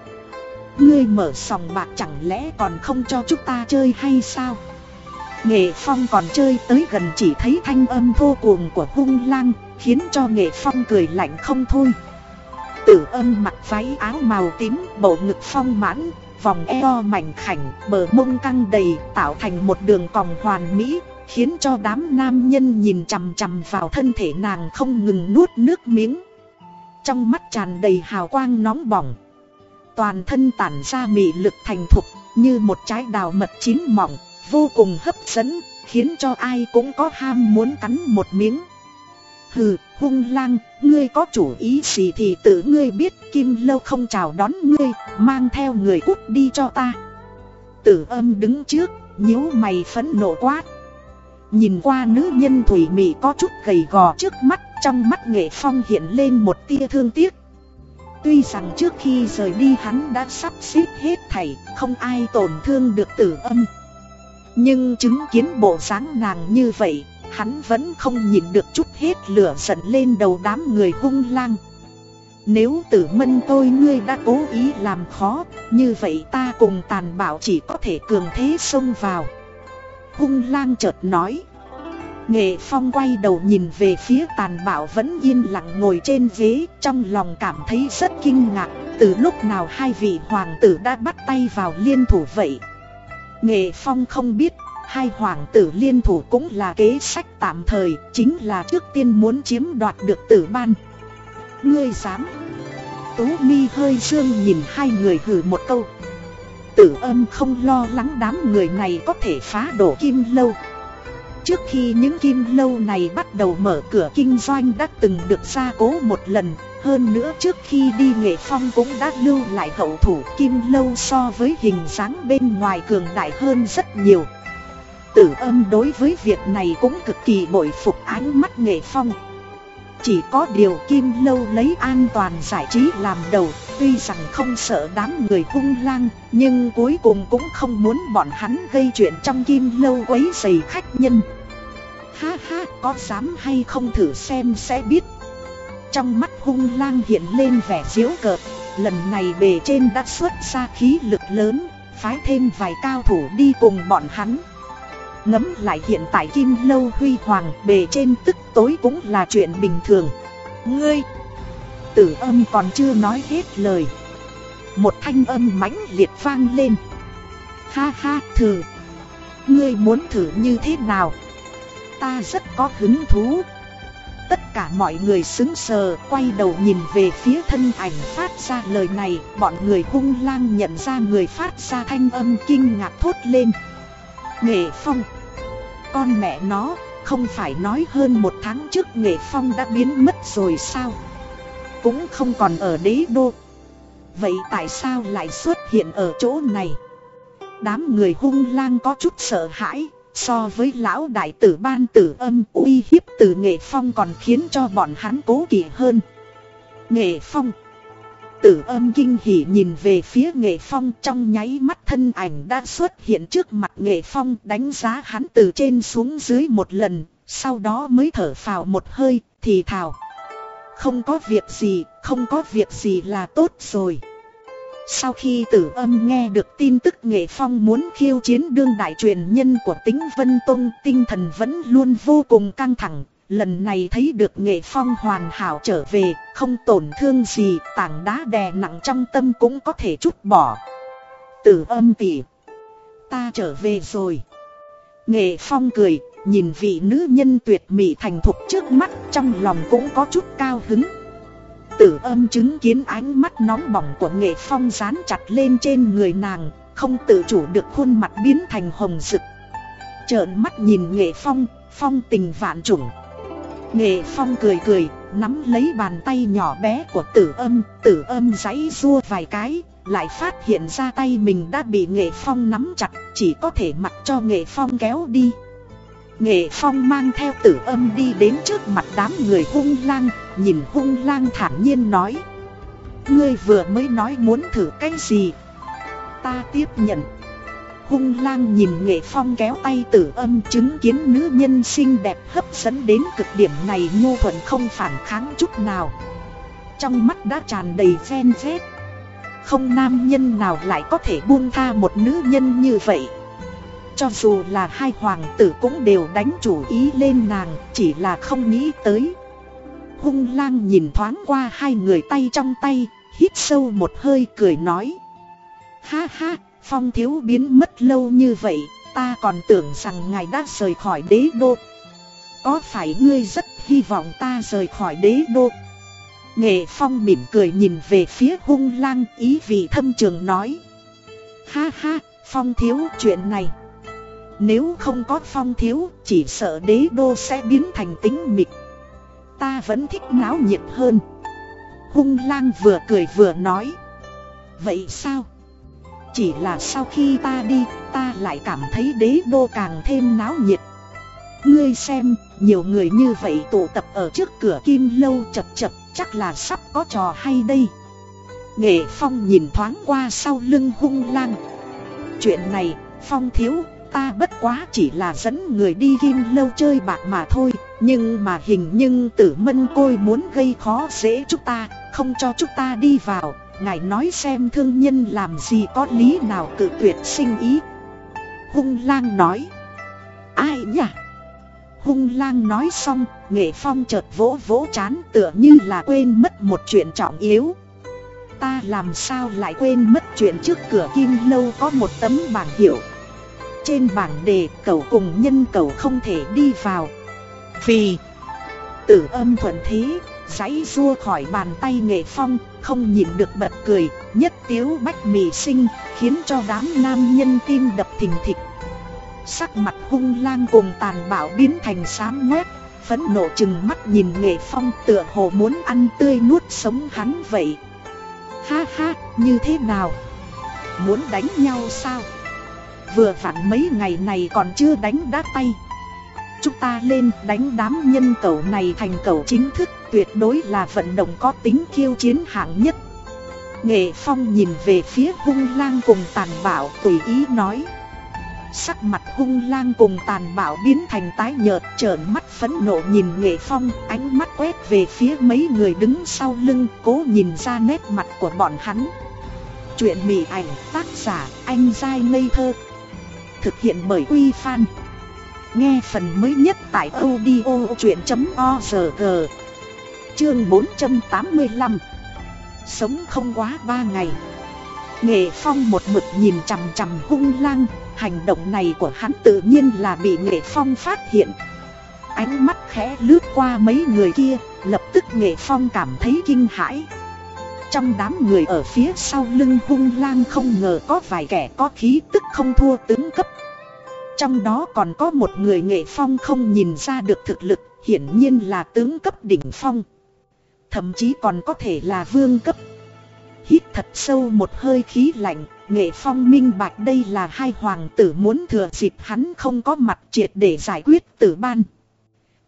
Ngươi mở sòng bạc chẳng lẽ còn không cho chúng ta chơi hay sao? Nghệ Phong còn chơi tới gần chỉ thấy thanh âm vô cùng của hung lang, khiến cho Nghệ Phong cười lạnh không thôi. Tử âm mặc váy áo màu tím, bộ ngực phong mãn, vòng eo mảnh khảnh, bờ mông căng đầy, tạo thành một đường còng hoàn mỹ, khiến cho đám nam nhân nhìn chằm chằm vào thân thể nàng không ngừng nuốt nước miếng. Trong mắt tràn đầy hào quang nóng bỏng. Toàn thân tản ra mị lực thành thục, như một trái đào mật chín mỏng, vô cùng hấp dẫn, khiến cho ai cũng có ham muốn cắn một miếng. Hừ, hung lang, ngươi có chủ ý gì thì tự ngươi biết Kim Lâu không chào đón ngươi, mang theo người cút đi cho ta. Tử âm đứng trước, nhíu mày phẫn nộ quát. Nhìn qua nữ nhân thủy mị có chút gầy gò trước mắt, trong mắt nghệ phong hiện lên một tia thương tiếc. Tuy rằng trước khi rời đi hắn đã sắp xếp hết thảy, không ai tổn thương được tử âm. Nhưng chứng kiến bộ dáng nàng như vậy, hắn vẫn không nhìn được chút hết lửa giận lên đầu đám người hung lang. Nếu tử mân tôi ngươi đã cố ý làm khó, như vậy ta cùng tàn bảo chỉ có thể cường thế xông vào. Hung lang chợt nói. Nghệ Phong quay đầu nhìn về phía tàn bạo vẫn yên lặng ngồi trên ghế, Trong lòng cảm thấy rất kinh ngạc. Từ lúc nào hai vị hoàng tử đã bắt tay vào liên thủ vậy? Nghệ Phong không biết, Hai hoàng tử liên thủ cũng là kế sách tạm thời, Chính là trước tiên muốn chiếm đoạt được tử ban. Ngươi dám? Tú mi hơi dương nhìn hai người hử một câu. Tử âm không lo lắng đám người này có thể phá đổ kim lâu. Trước khi những kim lâu này bắt đầu mở cửa, kinh doanh đã từng được gia cố một lần. Hơn nữa trước khi đi nghệ phong cũng đã lưu lại hậu thủ, kim lâu so với hình dáng bên ngoài cường đại hơn rất nhiều. Tử âm đối với việc này cũng cực kỳ bội phục ánh mắt nghệ phong. Chỉ có điều kim lâu lấy an toàn giải trí làm đầu, Tuy rằng không sợ đám người hung lang, Nhưng cuối cùng cũng không muốn bọn hắn gây chuyện trong kim lâu quấy rầy khách nhân. Ha ha, có dám hay không thử xem sẽ biết. Trong mắt hung lang hiện lên vẻ diễu cợt, lần này bề trên đã xuất ra khí lực lớn, phái thêm vài cao thủ đi cùng bọn hắn. Ngấm lại hiện tại Kim Lâu Huy Hoàng bề trên tức tối cũng là chuyện bình thường. Ngươi! Tử âm còn chưa nói hết lời. Một thanh âm mãnh liệt vang lên. Ha ha thử Ngươi muốn thử như thế nào Ta rất có hứng thú. Tất cả mọi người xứng sờ, quay đầu nhìn về phía thân ảnh phát ra lời này. Bọn người hung lang nhận ra người phát ra thanh âm kinh ngạc thốt lên. Nghệ Phong, Con mẹ nó, không phải nói hơn một tháng trước Nghệ Phong đã biến mất rồi sao? Cũng không còn ở đế đô. Vậy tại sao lại xuất hiện ở chỗ này? Đám người hung lang có chút sợ hãi. So với lão đại tử ban tử âm uy hiếp từ nghệ phong còn khiến cho bọn hắn cố kỵ hơn. Nghệ phong. Tử âm kinh hỉ nhìn về phía nghệ phong trong nháy mắt thân ảnh đã xuất hiện trước mặt nghệ phong đánh giá hắn từ trên xuống dưới một lần, sau đó mới thở phào một hơi, thì thào. Không có việc gì, không có việc gì là tốt rồi. Sau khi tử âm nghe được tin tức Nghệ Phong muốn khiêu chiến đương đại truyền nhân của tính Vân Tông tinh thần vẫn luôn vô cùng căng thẳng. Lần này thấy được Nghệ Phong hoàn hảo trở về, không tổn thương gì, tảng đá đè nặng trong tâm cũng có thể chút bỏ. Tử âm tỉ. Ta trở về rồi. Nghệ Phong cười, nhìn vị nữ nhân tuyệt mỹ thành thục trước mắt trong lòng cũng có chút cao hứng tử âm chứng kiến ánh mắt nóng bỏng của nghệ phong dán chặt lên trên người nàng, không tự chủ được khuôn mặt biến thành hồng rực. Trợn mắt nhìn nghệ phong, phong tình vạn trùng. Nghệ phong cười cười, nắm lấy bàn tay nhỏ bé của tử âm, tử âm giãy rua vài cái, lại phát hiện ra tay mình đã bị nghệ phong nắm chặt, chỉ có thể mặc cho nghệ phong kéo đi. Nghệ Phong mang theo tử âm đi đến trước mặt đám người hung lang, nhìn hung lang thản nhiên nói. Ngươi vừa mới nói muốn thử cái gì? Ta tiếp nhận. Hung lang nhìn Nghệ Phong kéo tay tử âm chứng kiến nữ nhân xinh đẹp hấp dẫn đến cực điểm này nhu thuận không phản kháng chút nào. Trong mắt đã tràn đầy ven vết. Không nam nhân nào lại có thể buông tha một nữ nhân như vậy. Cho dù là hai hoàng tử cũng đều đánh chủ ý lên nàng, chỉ là không nghĩ tới. Hung lang nhìn thoáng qua hai người tay trong tay, hít sâu một hơi cười nói. Ha ha, phong thiếu biến mất lâu như vậy, ta còn tưởng rằng ngài đã rời khỏi đế đô. Có phải ngươi rất hy vọng ta rời khỏi đế đô? Nghệ phong mỉm cười nhìn về phía hung lang ý vị thâm trường nói. Ha ha, phong thiếu chuyện này. Nếu không có phong thiếu, chỉ sợ đế đô sẽ biến thành tính mịch. Ta vẫn thích náo nhiệt hơn. Hung lang vừa cười vừa nói. Vậy sao? Chỉ là sau khi ta đi, ta lại cảm thấy đế đô càng thêm náo nhiệt. Ngươi xem, nhiều người như vậy tụ tập ở trước cửa kim lâu chập chập, chắc là sắp có trò hay đây. Nghệ Phong nhìn thoáng qua sau lưng hung lang. Chuyện này, Phong thiếu, ta bất quá chỉ là dẫn người đi kim lâu chơi bạc mà thôi, Nhưng mà hình như tử mân côi muốn gây khó dễ chúng ta, Không cho chúng ta đi vào. Ngài nói xem thương nhân làm gì có lý nào cự tuyệt sinh ý. Hung lang nói. Ai nhỉ? Hung lang nói xong, Nghệ phong chợt vỗ vỗ chán tựa như là quên mất một chuyện trọng yếu. Ta làm sao lại quên mất chuyện trước cửa kim lâu có một tấm bảng hiệu trên bảng đề cậu cùng nhân cậu không thể đi vào Vì Tử âm thuận thế Giấy rua khỏi bàn tay nghệ phong Không nhìn được bật cười Nhất tiếu bách mì sinh Khiến cho đám nam nhân tim đập thình thịch Sắc mặt hung lang cùng tàn bạo biến thành xám ngoét Phấn nộ chừng mắt nhìn nghệ phong tựa hồ muốn ăn tươi nuốt sống hắn vậy Ha ha, như thế nào? Muốn đánh nhau sao? Vừa vặn mấy ngày này còn chưa đánh đá tay. Chúng ta lên đánh đám nhân cầu này thành cầu chính thức, Tuyệt đối là vận động có tính khiêu chiến hạng nhất. Nghệ Phong nhìn về phía hung lang cùng tàn bạo, tùy ý nói. Sắc mặt hung lang cùng tàn bạo biến thành tái nhợt, trợn mắt phẫn nộ nhìn Nghệ Phong, Ánh mắt quét về phía mấy người đứng sau lưng, cố nhìn ra nét mặt của bọn hắn. Chuyện mỉ ảnh, tác giả, anh dai ngây thơ. Thực hiện bởi Quy Phan Nghe phần mới nhất tại audio chuyện.org Chương 485 Sống không quá 3 ngày Nghệ Phong một mực nhìn chằm chằm hung lang, hành động này của hắn tự nhiên là bị Nghệ Phong phát hiện. Ánh mắt khẽ lướt qua mấy người kia, lập tức Nghệ Phong cảm thấy kinh hãi. Trong đám người ở phía sau lưng hung lang không ngờ có vài kẻ có khí tức không thua tướng cấp. Trong đó còn có một người Nghệ Phong không nhìn ra được thực lực, hiển nhiên là tướng cấp đỉnh phong. Thậm chí còn có thể là vương cấp. Hít thật sâu một hơi khí lạnh, nghệ phong minh bạch đây là hai hoàng tử muốn thừa dịp hắn không có mặt triệt để giải quyết tử ban.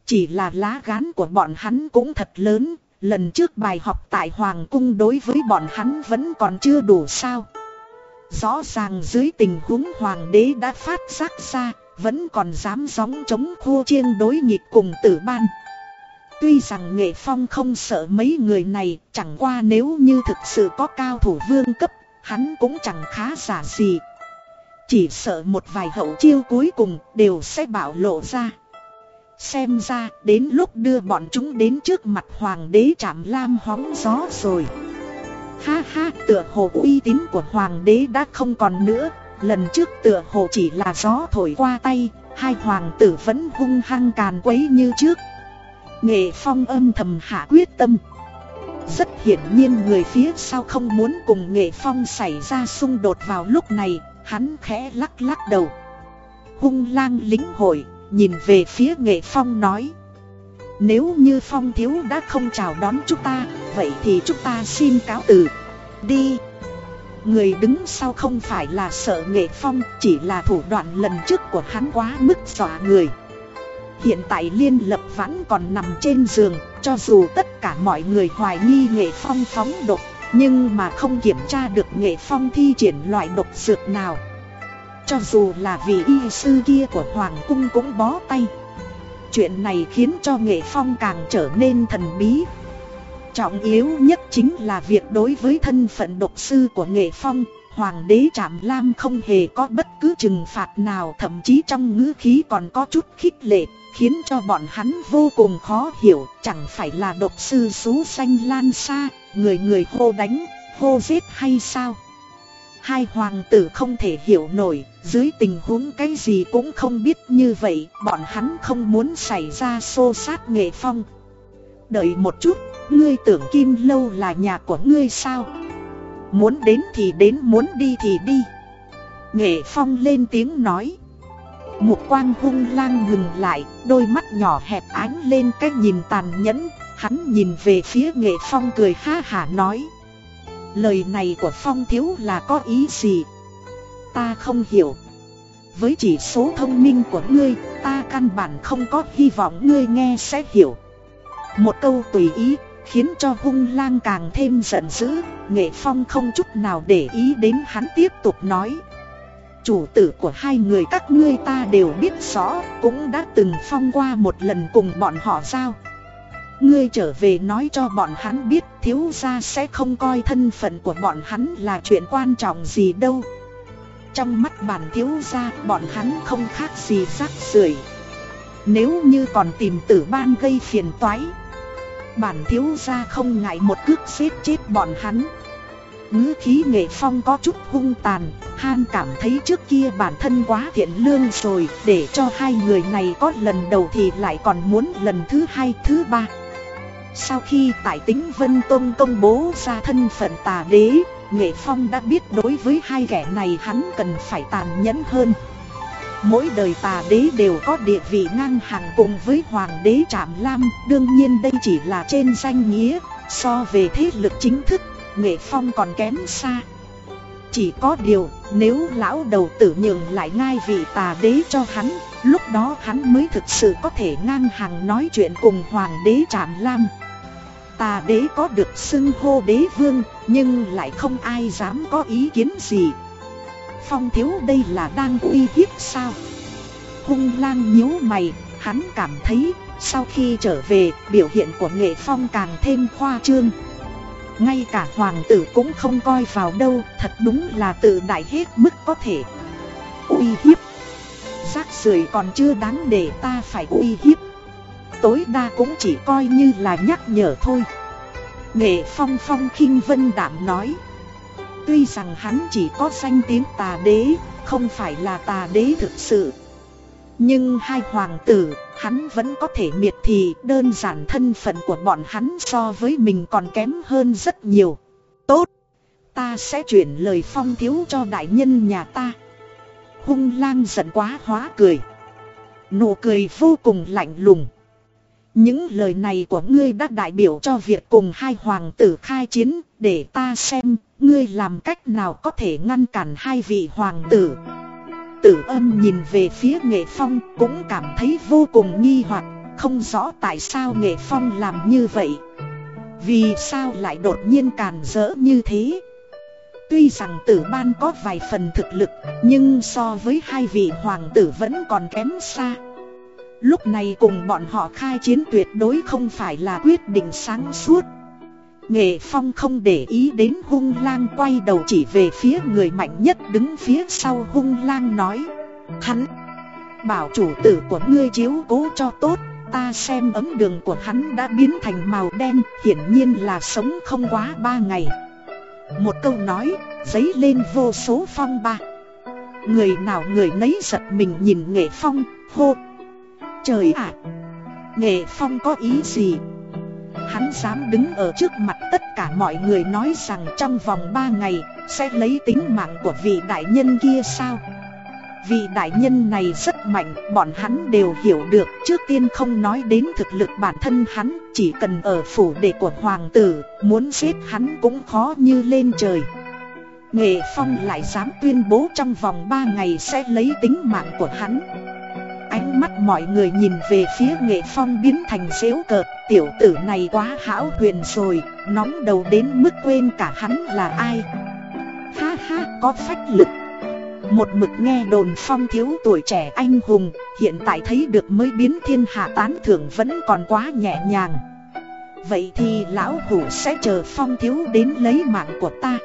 Chỉ là lá gán của bọn hắn cũng thật lớn, lần trước bài học tại hoàng cung đối với bọn hắn vẫn còn chưa đủ sao. Rõ ràng dưới tình huống hoàng đế đã phát giác ra, vẫn còn dám gióng chống khô chiên đối nghịch cùng tử ban. Tuy rằng nghệ phong không sợ mấy người này, chẳng qua nếu như thực sự có cao thủ vương cấp, hắn cũng chẳng khá giả gì. Chỉ sợ một vài hậu chiêu cuối cùng đều sẽ bảo lộ ra. Xem ra đến lúc đưa bọn chúng đến trước mặt hoàng đế chạm lam hóng gió rồi. Ha ha tựa hồ uy tín của hoàng đế đã không còn nữa, lần trước tựa hồ chỉ là gió thổi qua tay, hai hoàng tử vẫn hung hăng càn quấy như trước. Nghệ Phong âm thầm hạ quyết tâm. Rất hiển nhiên người phía sau không muốn cùng Nghệ Phong xảy ra xung đột vào lúc này, hắn khẽ lắc lắc đầu. Hung lang lính hội, nhìn về phía Nghệ Phong nói. Nếu như Phong thiếu đã không chào đón chúng ta, vậy thì chúng ta xin cáo từ. Đi. Người đứng sau không phải là sợ Nghệ Phong, chỉ là thủ đoạn lần trước của hắn quá mức dọa người. Hiện tại Liên Lập vẫn còn nằm trên giường, cho dù tất cả mọi người hoài nghi nghệ phong phóng độc, nhưng mà không kiểm tra được nghệ phong thi triển loại độc dược nào. Cho dù là vị y sư kia của Hoàng Cung cũng bó tay. Chuyện này khiến cho nghệ phong càng trở nên thần bí. Trọng yếu nhất chính là việc đối với thân phận độc sư của nghệ phong, Hoàng đế Trạm Lam không hề có bất cứ trừng phạt nào thậm chí trong ngữ khí còn có chút khích lệ. Khiến cho bọn hắn vô cùng khó hiểu Chẳng phải là độc sư xú xanh lan xa Người người hô đánh, hô giết hay sao Hai hoàng tử không thể hiểu nổi Dưới tình huống cái gì cũng không biết như vậy Bọn hắn không muốn xảy ra xô sát nghệ phong. Đợi một chút Ngươi tưởng kim lâu là nhà của ngươi sao? Muốn đến thì đến muốn đi thì đi. Nghệ phong lên tiếng nói. Một quang hung lang ngừng lại, đôi mắt nhỏ hẹp ánh lên cái nhìn tàn nhẫn, hắn nhìn về phía nghệ phong cười ha hả nói. Lời này của phong thiếu là có ý gì? Ta không hiểu. Với chỉ số thông minh của ngươi, ta căn bản không có hy vọng ngươi nghe sẽ hiểu. Một câu tùy ý, khiến cho hung lang càng thêm giận dữ, nghệ phong không chút nào để ý đến hắn tiếp tục nói. Chủ tử của hai người các ngươi ta đều biết rõ Cũng đã từng phong qua một lần cùng bọn họ giao Ngươi trở về nói cho bọn hắn biết thiếu gia sẽ không coi thân phận của bọn hắn là chuyện quan trọng gì đâu. Trong mắt bản thiếu gia bọn hắn không khác gì rác rưởi. Nếu như còn tìm tử ban gây phiền toái Bản thiếu gia không ngại một cước xếp chết bọn hắn. Ngữ khí nghệ phong có chút hung tàn, Han cảm thấy trước kia bản thân quá thiện lương rồi, để cho hai người này có lần đầu thì lại còn muốn lần thứ hai, thứ ba. Sau khi tại tính Vân Tôn công bố ra thân phận tà đế, Nghệ Phong đã biết đối với hai kẻ này hắn cần phải tàn nhẫn hơn. Mỗi đời tà đế đều có địa vị ngang hàng cùng với hoàng đế Trạm Lam, đương nhiên đây chỉ là trên danh nghĩa, so về thế lực chính thức Nghệ Phong còn kém xa Chỉ có điều nếu lão đầu tử nhường lại ngai vị tà đế cho hắn Lúc đó hắn mới thực sự có thể ngang hàng nói chuyện cùng hoàng đế Trạm Lam. Tà đế có được xưng hô đế vương, Nhưng lại không ai dám có ý kiến gì. Phong thiếu đây là đang uy hiếp sao? Hung lang nhíu mày, Hắn cảm thấy, sau khi trở về, biểu hiện của nghệ phong càng thêm khoa trương. Ngay cả hoàng tử cũng không coi vào đâu, Thật đúng là tự đại hết mức có thể. Uy hiếp. Rác rưởi còn chưa đáng để ta phải uy hiếp Tối đa cũng chỉ coi như là nhắc nhở thôi Nghệ phong phong khinh vân đảm nói Tuy rằng hắn chỉ có danh tiếng tà đế, không phải là tà đế thực sự. Nhưng hai hoàng tử, hắn vẫn có thể miệt thì đơn giản thân phận của bọn hắn so với mình còn kém hơn rất nhiều. Tốt, ta sẽ chuyển lời phong thiếu cho đại nhân nhà ta. Hung lang giận quá hóa cười. Nụ cười vô cùng lạnh lùng. Những lời này của ngươi đã đại biểu cho việc cùng hai hoàng tử khai chiến, để ta xem, ngươi làm cách nào có thể ngăn cản hai vị hoàng tử. Tử âm nhìn về phía nghệ phong cũng cảm thấy vô cùng nghi hoặc, không rõ tại sao nghệ phong làm như vậy. Vì sao lại đột nhiên càn rỡ như thế? Tuy rằng tử ban có vài phần thực lực, nhưng so với hai vị hoàng tử vẫn còn kém xa. Lúc này cùng bọn họ khai chiến tuyệt đối không phải là quyết định sáng suốt. Nghệ Phong không để ý đến hung lang quay đầu chỉ về phía người mạnh nhất đứng phía sau hung lang nói. Hắn, bảo chủ tử của ngươi chiếu cố cho tốt, ta xem ấm đường của hắn đã biến thành màu đen, hiển nhiên là sống không quá ba ngày. Một câu nói, giấy lên vô số phong ba. Người nào người nấy giật mình nhìn nghệ phong, hô. Trời ạ! nghệ phong có ý gì? Hắn dám đứng ở trước mặt tất cả mọi người nói rằng trong vòng 3 ngày sẽ lấy tính mạng của vị đại nhân kia sao? Vì đại nhân này rất mạnh, bọn hắn đều hiểu được Trước tiên không nói đến thực lực bản thân hắn Chỉ cần ở phủ đệ của hoàng tử Muốn giết hắn cũng khó như lên trời. Nghệ Phong lại dám tuyên bố trong vòng 3 ngày sẽ lấy tính mạng của hắn. Ánh mắt mọi người nhìn về phía Nghệ Phong biến thành xéo cợt Tiểu tử này quá hão huyền rồi Nóng đầu đến mức quên cả hắn là ai. Ha ha có phách lực một mực nghe đồn phong thiếu tuổi trẻ anh hùng, Hiện tại thấy được mới biến thiên hạ tán thưởng vẫn còn quá nhẹ nhàng. Vậy thì lão hủ sẽ chờ phong thiếu đến lấy mạng của ta.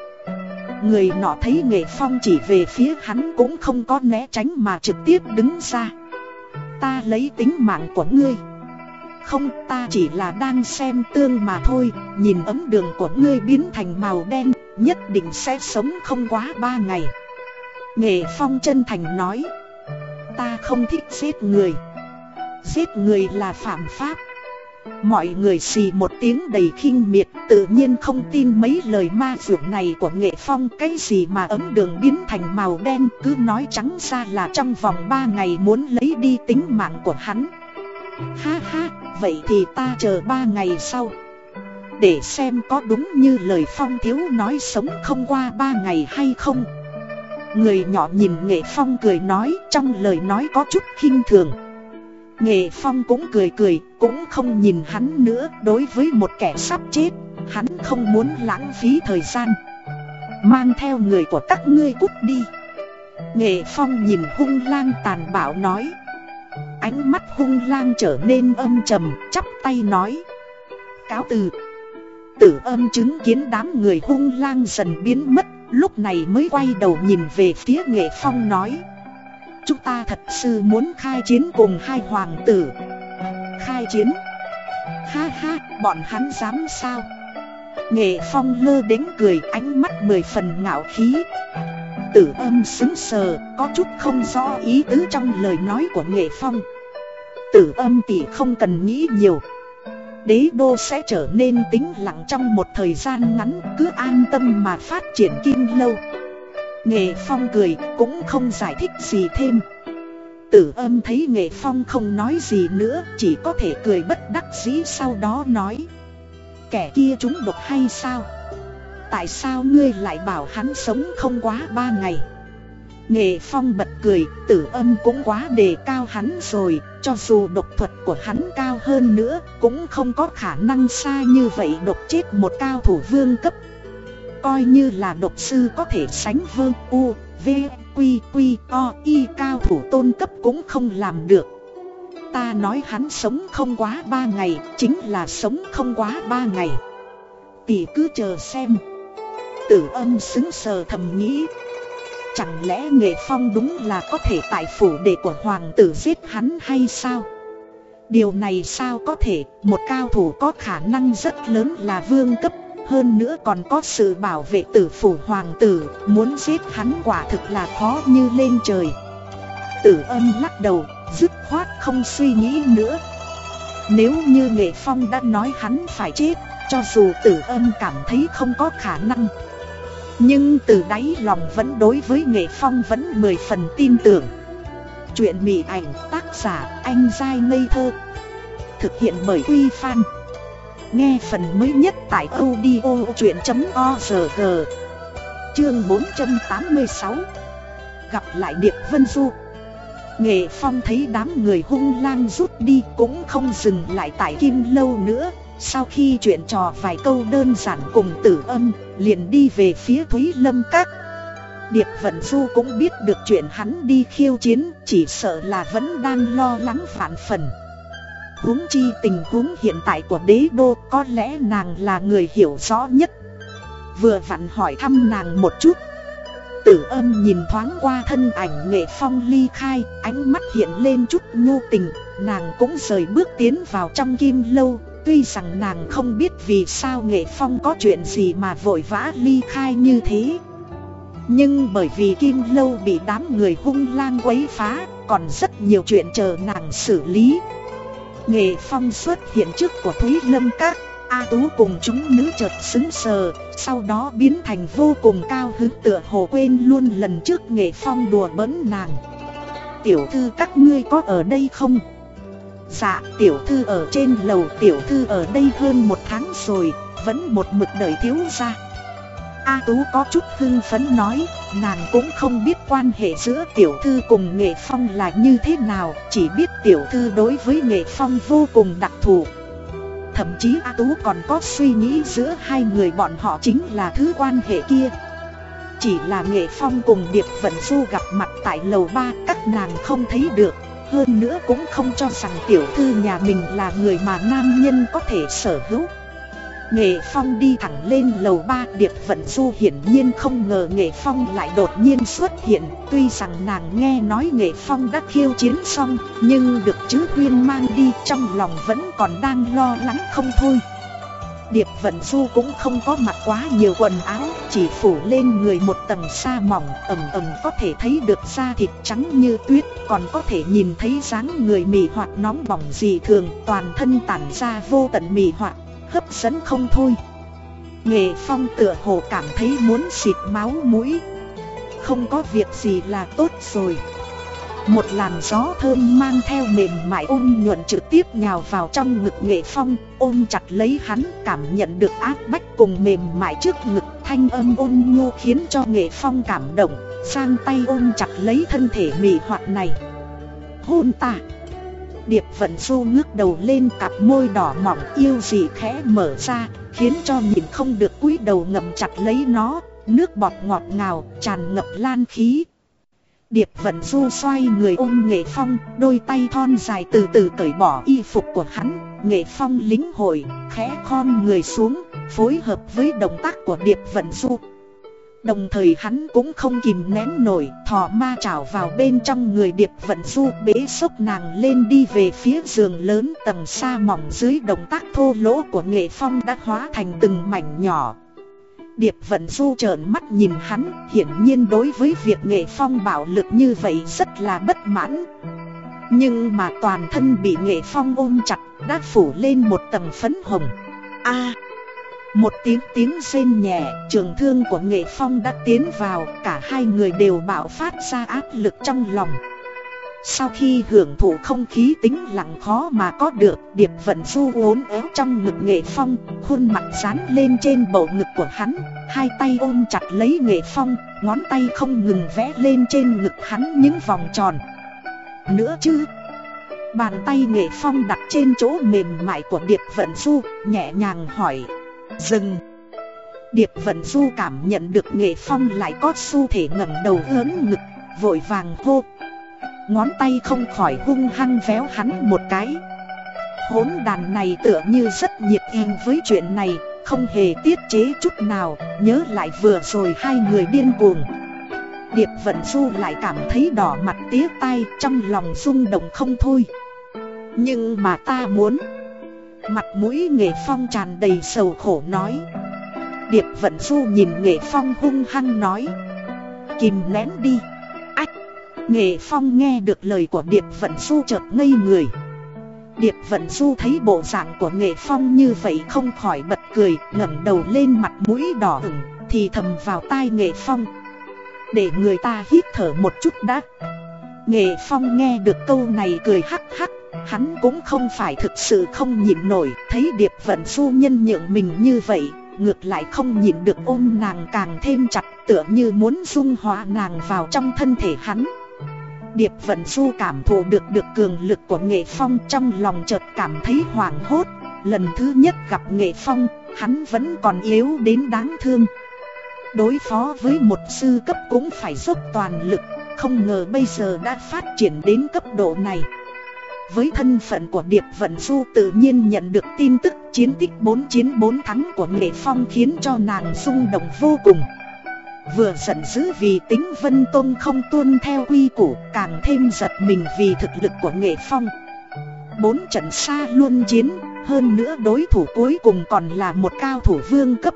Người nọ thấy nghệ phong chỉ về phía hắn cũng không có né tránh mà trực tiếp đứng ra. Ta lấy tính mạng của ngươi. Không, ta chỉ là đang xem tương mà thôi, Nhìn ấm đường của ngươi biến thành màu đen, Nhất định sẽ sống không quá ba ngày. Nghệ Phong chân thành nói Ta không thích giết người. Giết người là phạm pháp. Mọi người xì một tiếng đầy khinh miệt Tự nhiên không tin mấy lời ma dược này của Nghệ Phong. Cái gì mà ấm đường biến thành màu đen Cứ nói trắng ra là trong vòng 3 ngày muốn lấy đi tính mạng của hắn. Ha ha, vậy thì ta chờ 3 ngày sau Để xem có đúng như lời Phong thiếu nói sống không qua 3 ngày hay không. Người nhỏ nhìn Nghệ Phong cười nói trong lời nói có chút khinh thường. Nghệ Phong cũng cười cười, cũng không nhìn hắn nữa Đối với một kẻ sắp chết, hắn không muốn lãng phí thời gian. Mang theo người của các ngươi cút đi. Nghệ Phong nhìn hung lang tàn bạo nói. Ánh mắt hung lang trở nên âm trầm, chắp tay nói. Cáo từ. Tử âm chứng kiến đám người hung lang dần biến mất. Lúc này mới quay đầu nhìn về phía nghệ phong nói. Chúng ta thật sự muốn khai chiến cùng hai hoàng tử. Khai chiến? Ha ha, bọn hắn dám sao? Nghệ phong lơ đến cười ánh mắt mười phần ngạo khí. Tử âm xứng sờ, có chút không rõ ý tứ trong lời nói của nghệ phong. Tử âm tỷ không cần nghĩ nhiều đế đô sẽ trở nên tĩnh lặng trong một thời gian ngắn, cứ an tâm mà phát triển kim lâu Nghệ Phong cười, cũng không giải thích gì thêm Tử âm thấy Nghệ Phong không nói gì nữa, chỉ có thể cười bất đắc dĩ sau đó nói Kẻ kia chúng độc hay sao? Tại sao ngươi lại bảo hắn sống không quá ba ngày? Nghệ Phong bật cười, tử âm cũng quá đề cao hắn rồi, cho dù độc thuật của hắn cao hơn nữa, cũng không có khả năng xa như vậy độc chết một cao thủ vương cấp. Coi như là độc sư có thể sánh vương U, V, Quy, Quy, O, Y cao thủ tôn cấp cũng không làm được. Ta nói hắn sống không quá ba ngày, chính là sống không quá ba ngày. Tỷ cứ chờ xem. Tử âm xứng sờ thầm nghĩ Chẳng lẽ nghệ phong đúng là có thể tại phủ đệ của hoàng tử giết hắn hay sao? Điều này sao có thể, một cao thủ có khả năng rất lớn là vương cấp, Hơn nữa còn có sự bảo vệ tử phủ hoàng tử. Muốn giết hắn quả thực là khó như lên trời. Tử âm lắc đầu Dứt khoát không suy nghĩ nữa. Nếu như nghệ phong đã nói hắn phải chết Cho dù tử âm cảm thấy không có khả năng nhưng từ đáy lòng vẫn đối với nghệ phong vẫn mười phần tin tưởng. Chuyện mị ảnh tác giả anh dai ngây thơ. Thực hiện bởi Uy Fan Nghe phần mới nhất tại audio chuyện.org Chương 486 Gặp lại Điệp Vân Du. Nghệ Phong thấy đám người hung lang rút đi cũng không dừng lại tại Kim Lâu nữa. Sau khi chuyện trò vài câu đơn giản cùng tử âm, liền đi về phía Thúy Lâm Các. Điệp Vận Du cũng biết được chuyện hắn đi khiêu chiến, Chỉ sợ là vẫn đang lo lắng phản phần. Huống chi tình huống hiện tại của đế đô, có lẽ nàng là người hiểu rõ nhất. Vừa vặn hỏi thăm nàng một chút. Tử âm nhìn thoáng qua thân ảnh nghệ phong ly khai, Ánh mắt hiện lên chút nhu tình, Nàng cũng rời bước tiến vào trong kim lâu Tuy rằng nàng không biết vì sao nghệ phong có chuyện gì mà vội vã ly khai như thế. Nhưng bởi vì kim lâu bị đám người hung lang quấy phá, Còn rất nhiều chuyện chờ nàng xử lý. Nghệ phong xuất hiện trước của Thúy Lâm Các, A Tú cùng chúng nữ chợt xứng sờ, Sau đó biến thành vô cùng cao hứng tựa hồ quên luôn lần trước Nghệ phong đùa bỡn nàng. Tiểu thư, các ngươi có ở đây không? Dạ tiểu thư ở trên lầu tiểu thư ở đây hơn một tháng rồi Vẫn một mực đợi thiếu ra A Tú có chút hưng phấn nói, nàng cũng không biết quan hệ giữa tiểu thư cùng nghệ phong là như thế nào, chỉ biết tiểu thư đối với nghệ phong vô cùng đặc thù. Thậm chí A Tú còn có suy nghĩ giữa hai người bọn họ chính là thứ quan hệ kia. Chỉ là nghệ phong cùng Điệp Vận Du gặp mặt tại lầu ba các nàng không thấy được. Hơn nữa cũng không cho rằng tiểu thư nhà mình là người mà nam nhân có thể sở hữu. Nghệ Phong đi thẳng lên lầu ba, Điệp Vận Du hiển nhiên không ngờ Nghệ Phong lại đột nhiên xuất hiện Tuy rằng nàng nghe nói Nghệ Phong đã khiêu chiến xong, Nhưng được chứ Huyên mang đi trong lòng vẫn còn đang lo lắng không thôi Điệp Vận Du cũng không có mặc quá nhiều quần áo, Chỉ phủ lên người một tầng sa mỏng, ẩm ẩm có thể thấy được da thịt trắng như tuyết, Còn có thể nhìn thấy dáng người mì hoạt nóng bỏng dị thường, Toàn thân tản ra vô tận mì hoạt hấp dẫn không thôi. Nghệ Phong tựa hồ cảm thấy muốn xịt máu mũi. Không có việc gì là tốt rồi. Một làn gió thơm mang theo mềm mại ôn nhuận trực tiếp nhào vào trong ngực Nghệ Phong, Ôm chặt lấy hắn, cảm nhận được áp bách cùng mềm mại trước ngực. Thanh âm ôn nhu khiến cho Nghệ Phong cảm động, Sang tay ôm chặt lấy thân thể mị hoạt này. Hôn ta! Điệp vận du ngước đầu lên, cặp môi đỏ mỏng yêu dị khẽ mở ra, Khiến cho nhìn không được cúi đầu ngậm chặt lấy nó. Nước bọt ngọt ngào, tràn ngập lan khí. Điệp vận du xoay người ôm nghệ phong, Đôi tay thon dài từ từ cởi bỏ y phục của hắn. Nghệ phong lính hội, khẽ khom người xuống, Phối hợp với động tác của điệp vận du. Đồng thời hắn cũng không kìm nén nổi, thò ma chảo vào bên trong người điệp vận du, bế sốc nàng lên đi về phía giường lớn tầng xa mỏng dưới động tác thô lỗ của nghệ phong đã hóa thành từng mảnh nhỏ. Điệp vận du trợn mắt nhìn hắn Hiển nhiên đối với việc nghệ phong bạo lực như vậy rất là bất mãn. Nhưng mà toàn thân bị nghệ phong ôm chặt đã phủ lên một tầng phấn hồng. A! Một tiếng tiếng rên nhẹ, trường thương của nghệ phong đã tiến vào, cả hai người đều bạo phát ra áp lực trong lòng. Sau khi hưởng thụ không khí tính lặng khó mà có được, điệp vận du uốn éo trong ngực nghệ phong, khuôn mặt dán lên trên bầu ngực của hắn, hai tay ôm chặt lấy nghệ phong, ngón tay không ngừng vẽ lên trên ngực hắn những vòng tròn. Nữa chứ, bàn tay nghệ phong đặt trên chỗ mềm mại của điệp vận du, nhẹ nhàng hỏi. Dừng Điệp Vận Du cảm nhận được nghệ phong lại có xu thể ngẩng đầu hướng ngực Vội vàng hô Ngón tay không khỏi hung hăng véo hắn một cái. Hốn đàn này tựa như rất nhiệt tình với chuyện này Không hề tiết chế chút nào Nhớ lại vừa rồi hai người điên cuồng. Điệp Vận Du lại cảm thấy đỏ mặt tía tai, Trong lòng rung động không thôi. Nhưng mà ta muốn. Mặt mũi nghệ phong tràn đầy sầu khổ nói. Điệp Vận Du nhìn Nghệ Phong hung hăng nói. Kìm nén đi. Nghệ Phong nghe được lời của Điệp Vận Du chợt ngây người. Điệp Vận Du thấy bộ dạng của Nghệ Phong như vậy không khỏi bật cười, ngẩng đầu lên mặt mũi đỏ ửng, Thì thầm vào tai Nghệ Phong. Để người ta hít thở một chút đã. Nghệ Phong nghe được câu này cười hắc hắc, Hắn cũng không phải thực sự không nhịn nổi, Thấy Điệp Vận Du nhân nhượng mình như vậy, Ngược lại không nhịn được ôm nàng càng thêm chặt, Tựa như muốn dung hóa nàng vào trong thân thể hắn. Điệp Vận Du cảm thụ được được cường lực của Nghệ Phong Trong lòng chợt cảm thấy hoảng hốt. Lần thứ nhất gặp Nghệ Phong, Hắn vẫn còn yếu đến đáng thương. Đối phó với một sư cấp cũng phải dốc toàn lực, Không ngờ bây giờ đã phát triển đến cấp độ này. Với thân phận của Điệp Vận Du tự nhiên nhận được tin tức chiến tích 4 chiến 4 thắng của Nghệ Phong khiến cho nàng rung động vô cùng. Vừa giận dữ vì tính Vân Tôn không tuân theo quy củ càng thêm giật mình vì thực lực của Nghệ Phong. Bốn trận xa luôn chiến, hơn nữa đối thủ cuối cùng còn là một cao thủ vương cấp.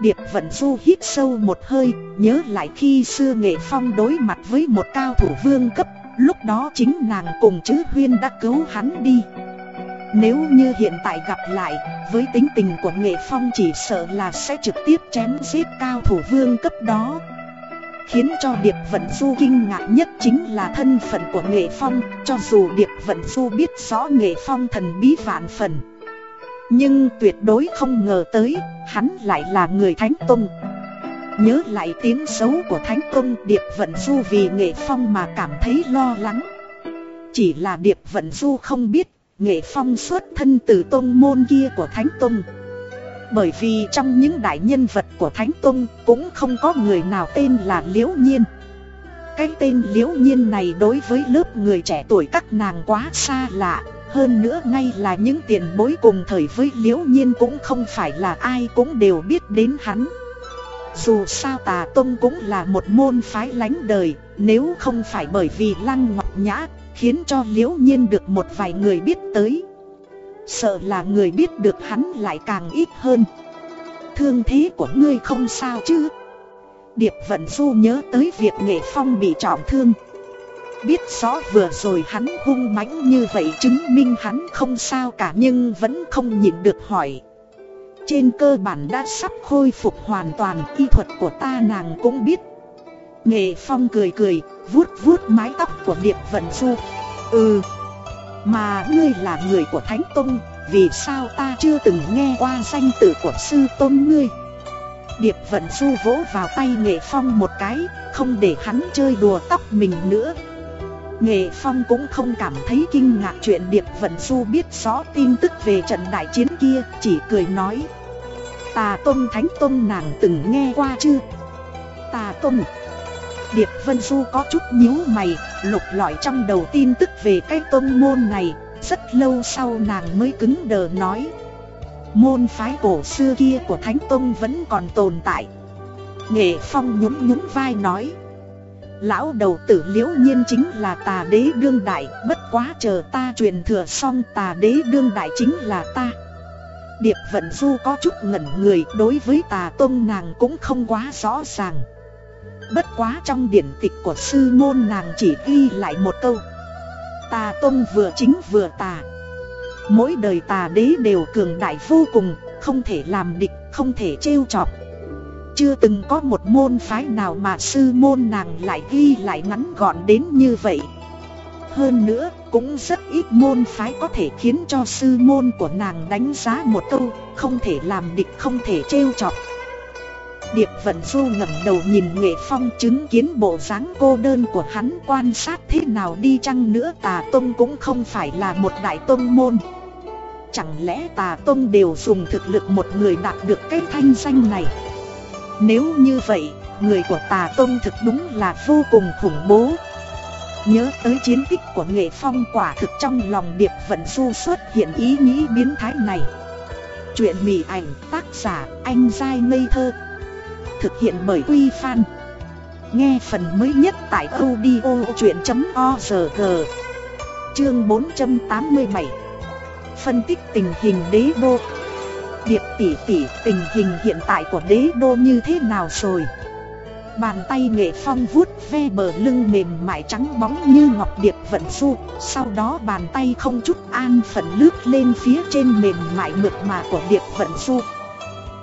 Điệp Vận Du hít sâu một hơi, nhớ lại khi xưa Nghệ Phong đối mặt với một cao thủ vương cấp Lúc đó chính nàng cùng chữ huyên đã cứu hắn đi nếu như hiện tại gặp lại, Với tính tình của nghệ phong chỉ sợ là sẽ trực tiếp chém giết cao thủ vương cấp đó. Khiến cho Điệp Vận Du kinh ngạc nhất chính là thân phận của Nghệ Phong, Cho dù Điệp Vận Du biết rõ Nghệ Phong thần bí vạn phần. Nhưng tuyệt đối không ngờ tới, Hắn lại là người Thánh Tông. Nhớ lại tiếng xấu của Thánh Tông, Điệp Vận Du vì Nghệ Phong mà cảm thấy lo lắng. Chỉ là Điệp Vận Du không biết Nghệ Phong xuất thân từ tôn môn kia của Thánh Tông. Bởi vì trong những đại nhân vật của Thánh Tông Cũng không có người nào tên là Liễu Nhiên. Cái tên Liễu Nhiên này đối với lớp người trẻ tuổi các nàng quá xa lạ. Hơn nữa ngay là những tiền bối cùng thời với Liễu Nhiên cũng không phải là ai cũng đều biết đến hắn. Dù sao tà tông cũng là một môn phái lánh đời, Nếu không phải bởi vì lăng ngọc nhã, Khiến cho liễu nhiên được một vài người biết tới. Sợ là người biết được hắn lại càng ít hơn. Thương thế của ngươi không sao chứ? Điệp Vận Du nhớ tới việc Nghệ Phong bị trọng thương. Biết rõ vừa rồi hắn hung mãnh như vậy chứng minh hắn không sao cả nhưng vẫn không nhịn được hỏi. Trên cơ bản đã sắp khôi phục hoàn toàn, y thuật của ta nàng cũng biết. Nghệ Phong cười cười, vuốt vuốt mái tóc của Điệp Vận Du Ừ, mà ngươi là người của Thánh Tông Vì sao ta chưa từng nghe qua danh tự của sư tôn ngươi? Điệp Vận Du vỗ vào tay Nghệ Phong một cái Không để hắn chơi đùa tóc mình nữa. Nghệ Phong cũng không cảm thấy kinh ngạc chuyện Điệp Vận Du biết rõ tin tức về trận đại chiến kia, chỉ cười nói. Tà Tông Thánh Tông nàng từng nghe qua chưa? Tà Tông Điệp Vân Du có chút nhíu mày, lục lọi trong đầu tin tức về cái tông môn này, rất lâu sau nàng mới cứng đờ nói. Môn phái cổ xưa kia của Thánh Tông vẫn còn tồn tại. Nghệ Phong nhún nhún vai nói. Lão đầu tử liễu nhiên chính là tà đế đương đại Bất quá chờ ta truyền thừa xong tà đế đương đại chính là ta Điệp Vận Du có chút ngẩn người đối với tà tôn nàng cũng không quá rõ ràng Bất quá trong điển tịch của sư môn nàng chỉ ghi lại một câu. Tà tôn vừa chính vừa tà. Mỗi đời tà đế đều cường đại vô cùng Không thể làm địch, không thể trêu chọc. Chưa từng có một môn phái nào mà sư môn nàng lại ghi lại ngắn gọn đến như vậy. Hơn nữa cũng rất ít môn phái có thể khiến cho sư môn của nàng đánh giá một câu Không thể làm địch không thể trêu chọc. Điệp Vận Du ngẩng đầu nhìn Nghệ Phong chứng kiến bộ dáng cô đơn của hắn quan sát thế nào đi chăng nữa tà tông cũng không phải là một đại tông môn Chẳng lẽ tà tông đều dùng thực lực một người đạt được cái thanh danh này nếu như vậy, người của tà tông thực đúng là vô cùng khủng bố. Nhớ tới chiến tích của nghệ phong quả thực trong lòng Điệp Vận Du xuất hiện ý nghĩ biến thái này. Chuyện mỉ ảnh tác giả anh dai ngây thơ. Thực hiện bởi Quy Phan. Nghe phần mới nhất tại audio chuyện.org Chương 487 Phân tích tình hình đế đô. Điệp tỷ tỷ, tình hình hiện tại của đế đô như thế nào rồi? Bàn tay nghệ phong vuốt ve bờ lưng mềm mại trắng bóng như ngọc điệp vận du. Sau đó bàn tay không chút an phận lướt lên phía trên mềm mại mượt mà của điệp vận du.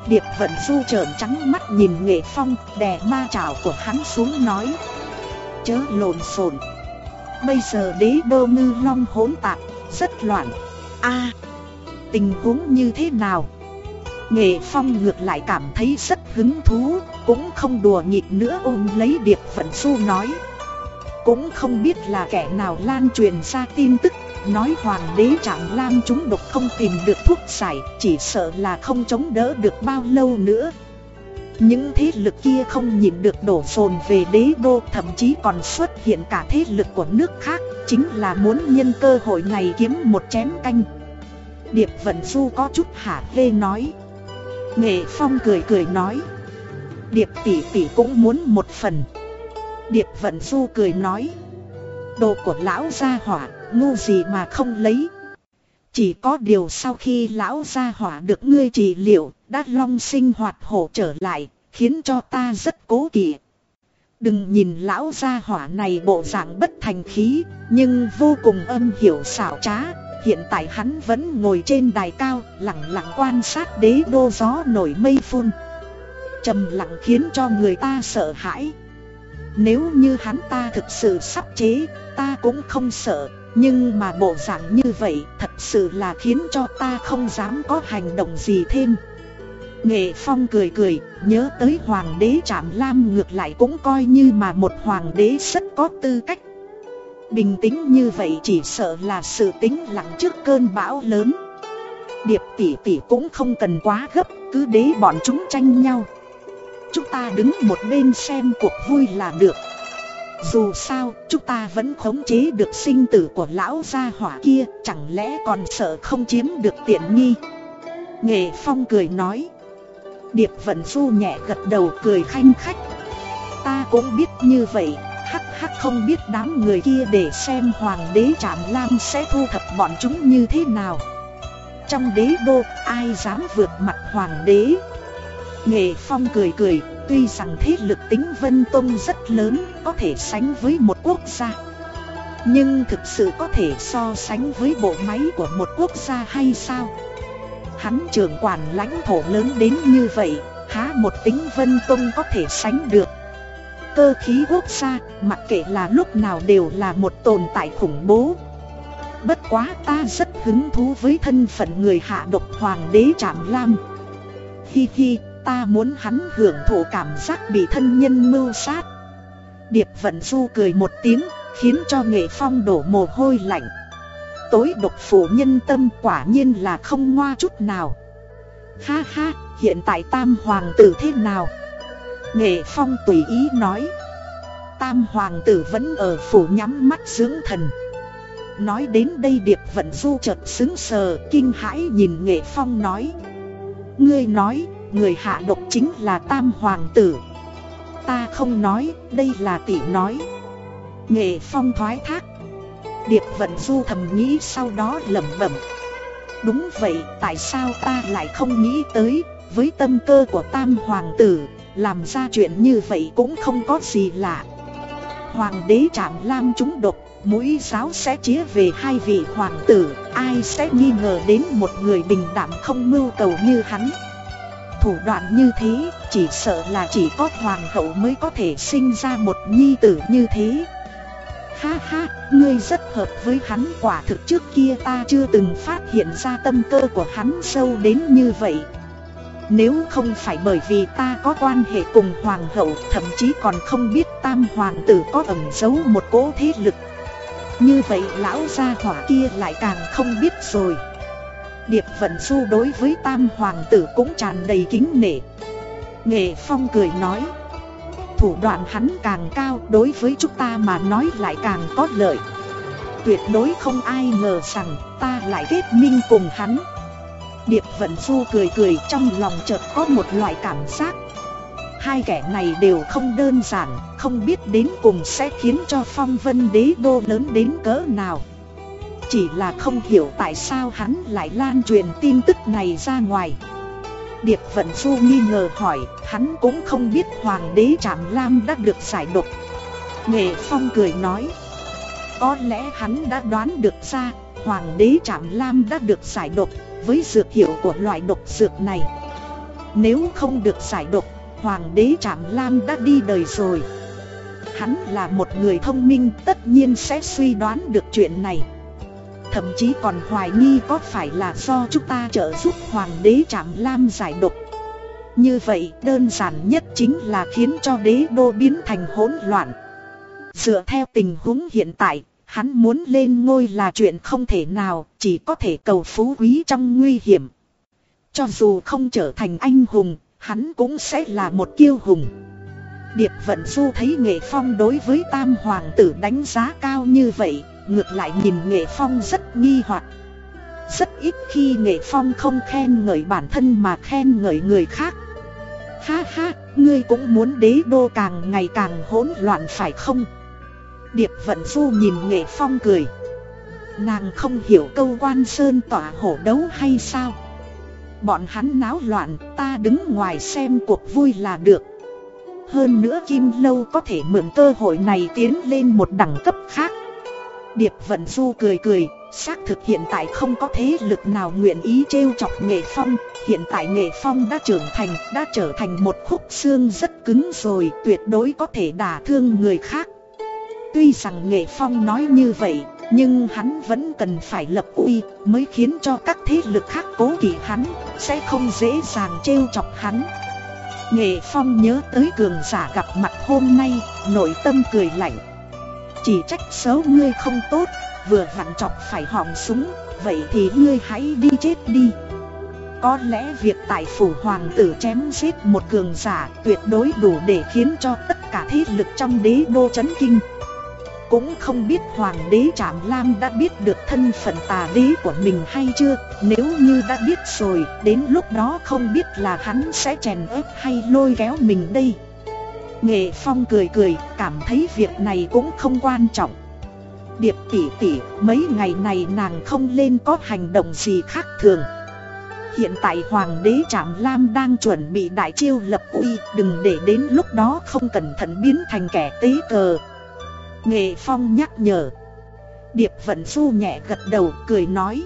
Điệp vận du trợn trắng mắt nhìn nghệ phong đè ma trảo của hắn xuống nói. Chớ lộn xộn. Bây giờ đế đô ngư long hỗn tạp rất loạn. A à, tình huống như thế nào? Nghệ Phong ngược lại cảm thấy rất hứng thú, cũng không đùa nghịch nữa ôm lấy Điệp Vận Du nói. Cũng không biết là kẻ nào lan truyền ra tin tức, nói hoàng đế trạng lam chúng độc không tìm được thuốc giải, chỉ sợ là không chống đỡ được bao lâu nữa. Những thế lực kia không nhịn được đổ dồn về đế đô thậm chí còn xuất hiện cả thế lực của nước khác Chính là muốn nhân cơ hội này kiếm một chén canh. Điệp Vận Du có chút hả hê nói. Nghệ Phong cười cười nói. Điệp tỷ tỷ cũng muốn một phần. Điệp Vận Du cười nói. Đồ của lão gia hỏa, ngu gì mà không lấy. Chỉ có điều sau khi lão gia hỏa được ngươi trị liệu, Đã long sinh hoạt hổ trở lại, Khiến cho ta rất cố kỵ. Đừng nhìn lão gia hỏa này bộ dạng bất thành khí, Nhưng vô cùng âm hiểu xảo trá. Hiện tại hắn vẫn ngồi trên đài cao, Lặng lặng quan sát đế đô gió nổi mây phun. Trầm lặng khiến cho người ta sợ hãi. Nếu như hắn ta thực sự sắp chế, Ta cũng không sợ. Nhưng mà bộ dạng như vậy Thật sự là khiến cho ta không dám có hành động gì thêm Nghệ Phong cười cười, nhớ tới hoàng đế Trạm Lam ngược lại cũng coi như mà một hoàng đế rất có tư cách. Bình tĩnh như vậy chỉ sợ là sự tính lặng trước cơn bão lớn. Điệp tỷ tỷ cũng không cần quá gấp, cứ để bọn chúng tranh nhau. Chúng ta đứng một bên xem cuộc vui là được. Dù sao, chúng ta vẫn khống chế được sinh tử của lão gia hỏa kia, chẳng lẽ còn sợ không chiếm được tiện nghi. Nghệ Phong cười nói. Điệp Vận Du nhẹ gật đầu cười khanh khách Ta cũng biết như vậy Hắc hắc không biết đám người kia để xem hoàng đế Trạm Lam sẽ thu thập bọn chúng như thế nào Trong đế đô ai dám vượt mặt hoàng đế Nghệ Phong cười cười Tuy rằng thế lực tính Vân Tông rất lớn Có thể sánh với một quốc gia Nhưng thực sự có thể so sánh với bộ máy của một quốc gia hay sao Hắn trưởng quản lãnh thổ lớn đến như vậy, há một tính vân tông có thể sánh được. Cơ khí quốc gia, mặc kệ là lúc nào đều là một tồn tại khủng bố. Bất quá ta rất hứng thú với thân phận người hạ độc hoàng đế Trạm Lam. Hi hi, ta muốn hắn hưởng thụ cảm giác bị thân nhân mưu sát. Điệp Vận Du cười một tiếng, khiến cho nghệ phong đổ mồ hôi lạnh. Tối độc phủ nhân tâm quả nhiên là không ngoa chút nào. Ha ha, hiện tại tam hoàng tử thế nào? Nghệ phong tùy ý nói. Tam hoàng tử vẫn ở phủ nhắm mắt dưỡng thần. Nói đến đây Điệp Vận Du chợt xứng sờ kinh hãi nhìn Nghệ Phong nói. Ngươi nói, người hạ độc chính là Tam Hoàng tử. Ta không nói, đây là tỷ nói. Nghệ Phong thoái thác. Điệp vận du thầm nghĩ sau đó lẩm bẩm. Đúng vậy tại sao ta lại không nghĩ tới Với tâm cơ của tam hoàng tử Làm ra chuyện như vậy cũng không có gì lạ. Hoàng đế Trạm Lam chúng độc Mũi giáo sẽ chĩa về hai vị hoàng tử Ai sẽ nghi ngờ đến một người bình đẳng không mưu cầu như hắn? Thủ đoạn như thế Chỉ sợ là chỉ có hoàng hậu mới có thể sinh ra một nhi tử như thế. Ha ha, ngươi rất hợp với hắn quả thực trước kia ta chưa từng phát hiện ra tâm cơ của hắn sâu đến như vậy. Nếu không phải bởi vì ta có quan hệ cùng hoàng hậu Thậm chí còn không biết tam hoàng tử có ẩn giấu một cỗ thế lực. Như vậy lão gia hỏa kia lại càng không biết rồi. Điệp vận du đối với tam hoàng tử cũng tràn đầy kính nể. Nghệ phong cười nói thủ đoạn hắn càng cao đối với chúng ta mà nói lại càng có lợi. Tuyệt đối không ai ngờ rằng ta lại kết minh cùng hắn. Điệp Vận Du cười cười trong lòng chợt có một loại cảm giác. Hai kẻ này đều không đơn giản, không biết đến cùng sẽ khiến cho phong vân đế đô lớn đến cỡ nào. Chỉ là không hiểu tại sao hắn lại lan truyền tin tức này ra ngoài Điệp Vận Du nghi ngờ hỏi, hắn cũng không biết Hoàng đế Trạm Lam đã được giải độc. Nghệ Phong cười nói, có lẽ hắn đã đoán được ra, Hoàng đế Trạm Lam đã được giải độc với dược hiệu của loại độc dược này. Nếu không được giải độc, Hoàng đế Trạm Lam đã đi đời rồi. Hắn là một người thông minh tất nhiên sẽ suy đoán được chuyện này. Thậm chí còn hoài nghi có phải là do chúng ta trợ giúp Hoàng đế Trạm Lam giải độc. Như vậy đơn giản nhất chính là khiến cho đế đô biến thành hỗn loạn. Dựa theo tình huống hiện tại, hắn muốn lên ngôi là chuyện không thể nào, chỉ có thể cầu phú quý trong nguy hiểm. Cho dù không trở thành anh hùng, hắn cũng sẽ là một kiêu hùng. Điệp Vận Du thấy Nghệ Phong đối với Tam Hoàng tử đánh giá cao như vậy, ngược lại nhìn Nghệ Phong rất nghi hoặc. Rất ít khi Nghệ Phong không khen ngợi bản thân mà khen ngợi người khác. Ha ha, ngươi cũng muốn đế đô càng ngày càng hỗn loạn phải không? Điệp Vận Du nhìn Nghệ Phong cười. Nàng không hiểu câu quan sơn tỏa hổ đấu hay sao? Bọn hắn náo loạn, ta đứng ngoài xem cuộc vui là được. Hơn nữa Kim Lâu có thể mượn cơ hội này tiến lên một đẳng cấp khác. Điệp Vận Du cười cười, xác thực hiện tại không có thế lực nào nguyện ý trêu chọc Nghệ Phong. Hiện tại Nghệ Phong đã trưởng thành, đã trở thành một khúc xương rất cứng rồi, tuyệt đối có thể đả thương người khác. Tuy rằng Nghệ Phong nói như vậy, nhưng hắn vẫn cần phải lập uy mới khiến cho các thế lực khác cố kỵ hắn, sẽ không dễ dàng trêu chọc hắn. Nghệ Phong nhớ tới cường giả gặp mặt hôm nay, nội tâm cười lạnh. Chỉ trách xấu ngươi không tốt, vừa vặn chọc phải họng súng, vậy thì ngươi hãy đi chết đi. Có lẽ việc tại phủ hoàng tử chém giết một cường giả tuyệt đối đủ để khiến cho tất cả thế lực trong đế đô chấn kinh. Cũng không biết Hoàng đế Trạm Lam đã biết được thân phận tà đế của mình hay chưa Nếu như đã biết rồi Đến lúc đó không biết là hắn sẽ chèn ép hay lôi kéo mình đây Nghệ Phong cười cười Cảm thấy việc này cũng không quan trọng Điệp tỷ tỷ Mấy ngày này nàng không lên có hành động gì khác thường Hiện tại Hoàng đế Trạm Lam đang chuẩn bị đại chiêu lập uy Đừng để đến lúc đó không cẩn thận biến thành kẻ tế cờ Nghệ Phong nhắc nhở. Điệp Vận Du nhẹ gật đầu cười nói.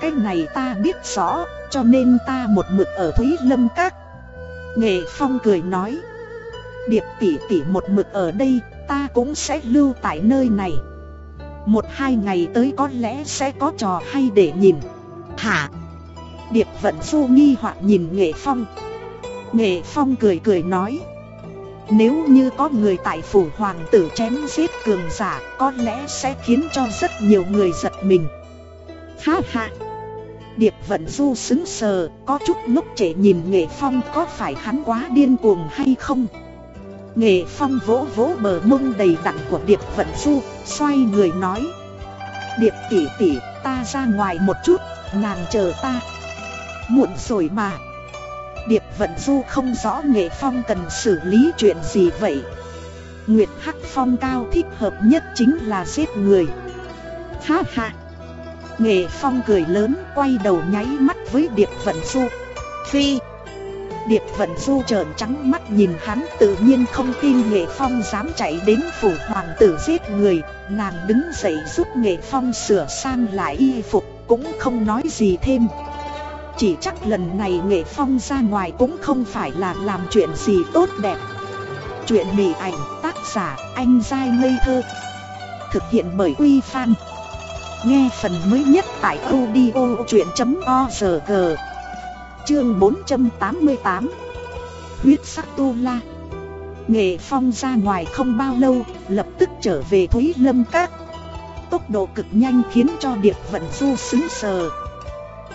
Cái này ta biết rõ, cho nên ta một mực ở Thúy Lâm Các. Nghệ Phong cười nói. Điệp tỷ tỷ một mực ở đây, ta cũng sẽ lưu tại nơi này. Một hai ngày tới có lẽ sẽ có trò hay để nhìn. Hả? Điệp Vận Du nghi hoặc nhìn Nghệ Phong. Nghệ Phong cười cười nói. Nếu như có người tại phủ hoàng tử chém giết cường giả Có lẽ sẽ khiến cho rất nhiều người giật mình Ha ha Điệp vận du xứng sờ Có chút ngốc trẻ nhìn nghệ phong có phải hắn quá điên cuồng hay không Nghệ phong vỗ vỗ bờ mông đầy đặn của điệp vận du Xoay người nói. Điệp tỷ tỷ, ta ra ngoài một chút, Nàng chờ ta. Muộn rồi mà. Điệp Vận Du không rõ Nghệ Phong cần xử lý chuyện gì vậy. Nguyệt Hắc Phong cao thích hợp nhất chính là giết người. Ha ha. Nghệ Phong cười lớn, quay đầu nháy mắt với Điệp Vận Du Phi Điệp Vận Du trợn trắng mắt nhìn hắn, tự nhiên không tin Nghệ Phong dám chạy đến phủ hoàng tử giết người. Nàng đứng dậy giúp Nghệ Phong sửa sang lại y phục, cũng không nói gì thêm. Chỉ chắc lần này nghệ phong ra ngoài cũng không phải là làm chuyện gì tốt đẹp. Chuyện mỉ ảnh tác giả anh dai ngây thơ. Thực hiện bởi Quy Phan. Nghe phần mới nhất tại audio chuyện.org Chương 488 Huyết sắc tu la. Nghệ phong ra ngoài không bao lâu, Lập tức trở về Thúy Lâm Các. Tốc độ cực nhanh khiến cho Điệp Vận Du xứng sờ.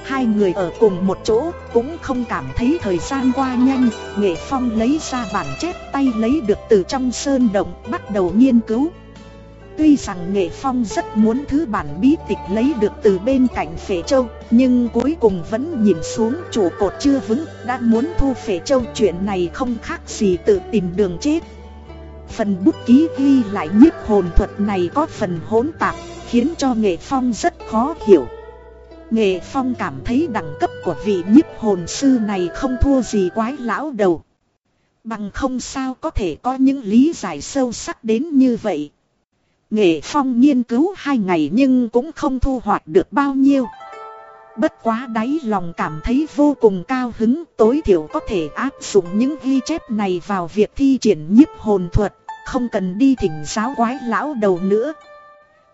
Hai người ở cùng một chỗ, cũng không cảm thấy thời gian qua nhanh. Nghệ Phong lấy ra bản chép tay lấy được từ trong sơn động, bắt đầu nghiên cứu. Tuy rằng Nghệ Phong rất muốn thứ bản bí tịch lấy được từ bên cạnh Phệ Châu, Nhưng cuối cùng vẫn nhìn xuống trụ cột chưa vững, Đã muốn thu Phệ Châu chuyện này không khác gì tự tìm đường chết Phần bút ký ghi lại nhiếp hồn thuật này có phần hỗn tạp, Khiến cho Nghệ Phong rất khó hiểu Nghệ Phong cảm thấy đẳng cấp của vị nhiếp hồn sư này không thua gì quái lão đầu. Bằng không sao có thể có những lý giải sâu sắc đến như vậy. Nghệ Phong nghiên cứu hai ngày nhưng cũng không thu hoạch được bao nhiêu. Bất quá đáy lòng cảm thấy vô cùng cao hứng tối thiểu có thể áp dụng những ghi chép này vào việc thi triển nhiếp hồn thuật, không cần đi thỉnh giáo quái lão đầu nữa.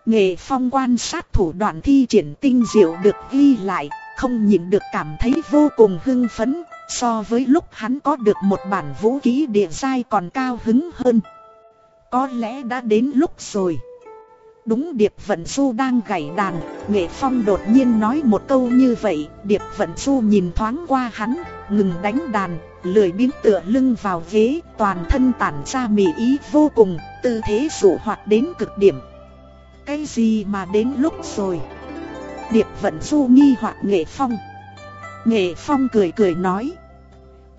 Nghệ phong quan sát thủ đoạn thi triển tinh diệu được ghi lại, không nhìn được cảm thấy vô cùng hưng phấn, so với lúc hắn có được một bản vũ khí địa giai còn cao hứng hơn. Có lẽ đã đến lúc rồi. Đúng Điệp Vận Du đang gảy đàn, Nghệ Phong đột nhiên nói một câu như vậy, Điệp Vận Du nhìn thoáng qua hắn, ngừng đánh đàn, lười biếng tựa lưng vào ghế, toàn thân tản ra mỉ ý vô cùng, tư thế dụ hoạt đến cực điểm. Cái gì mà đến lúc rồi? Điệp Vận Du nghi hoặc Nghệ Phong. Nghệ Phong cười cười nói.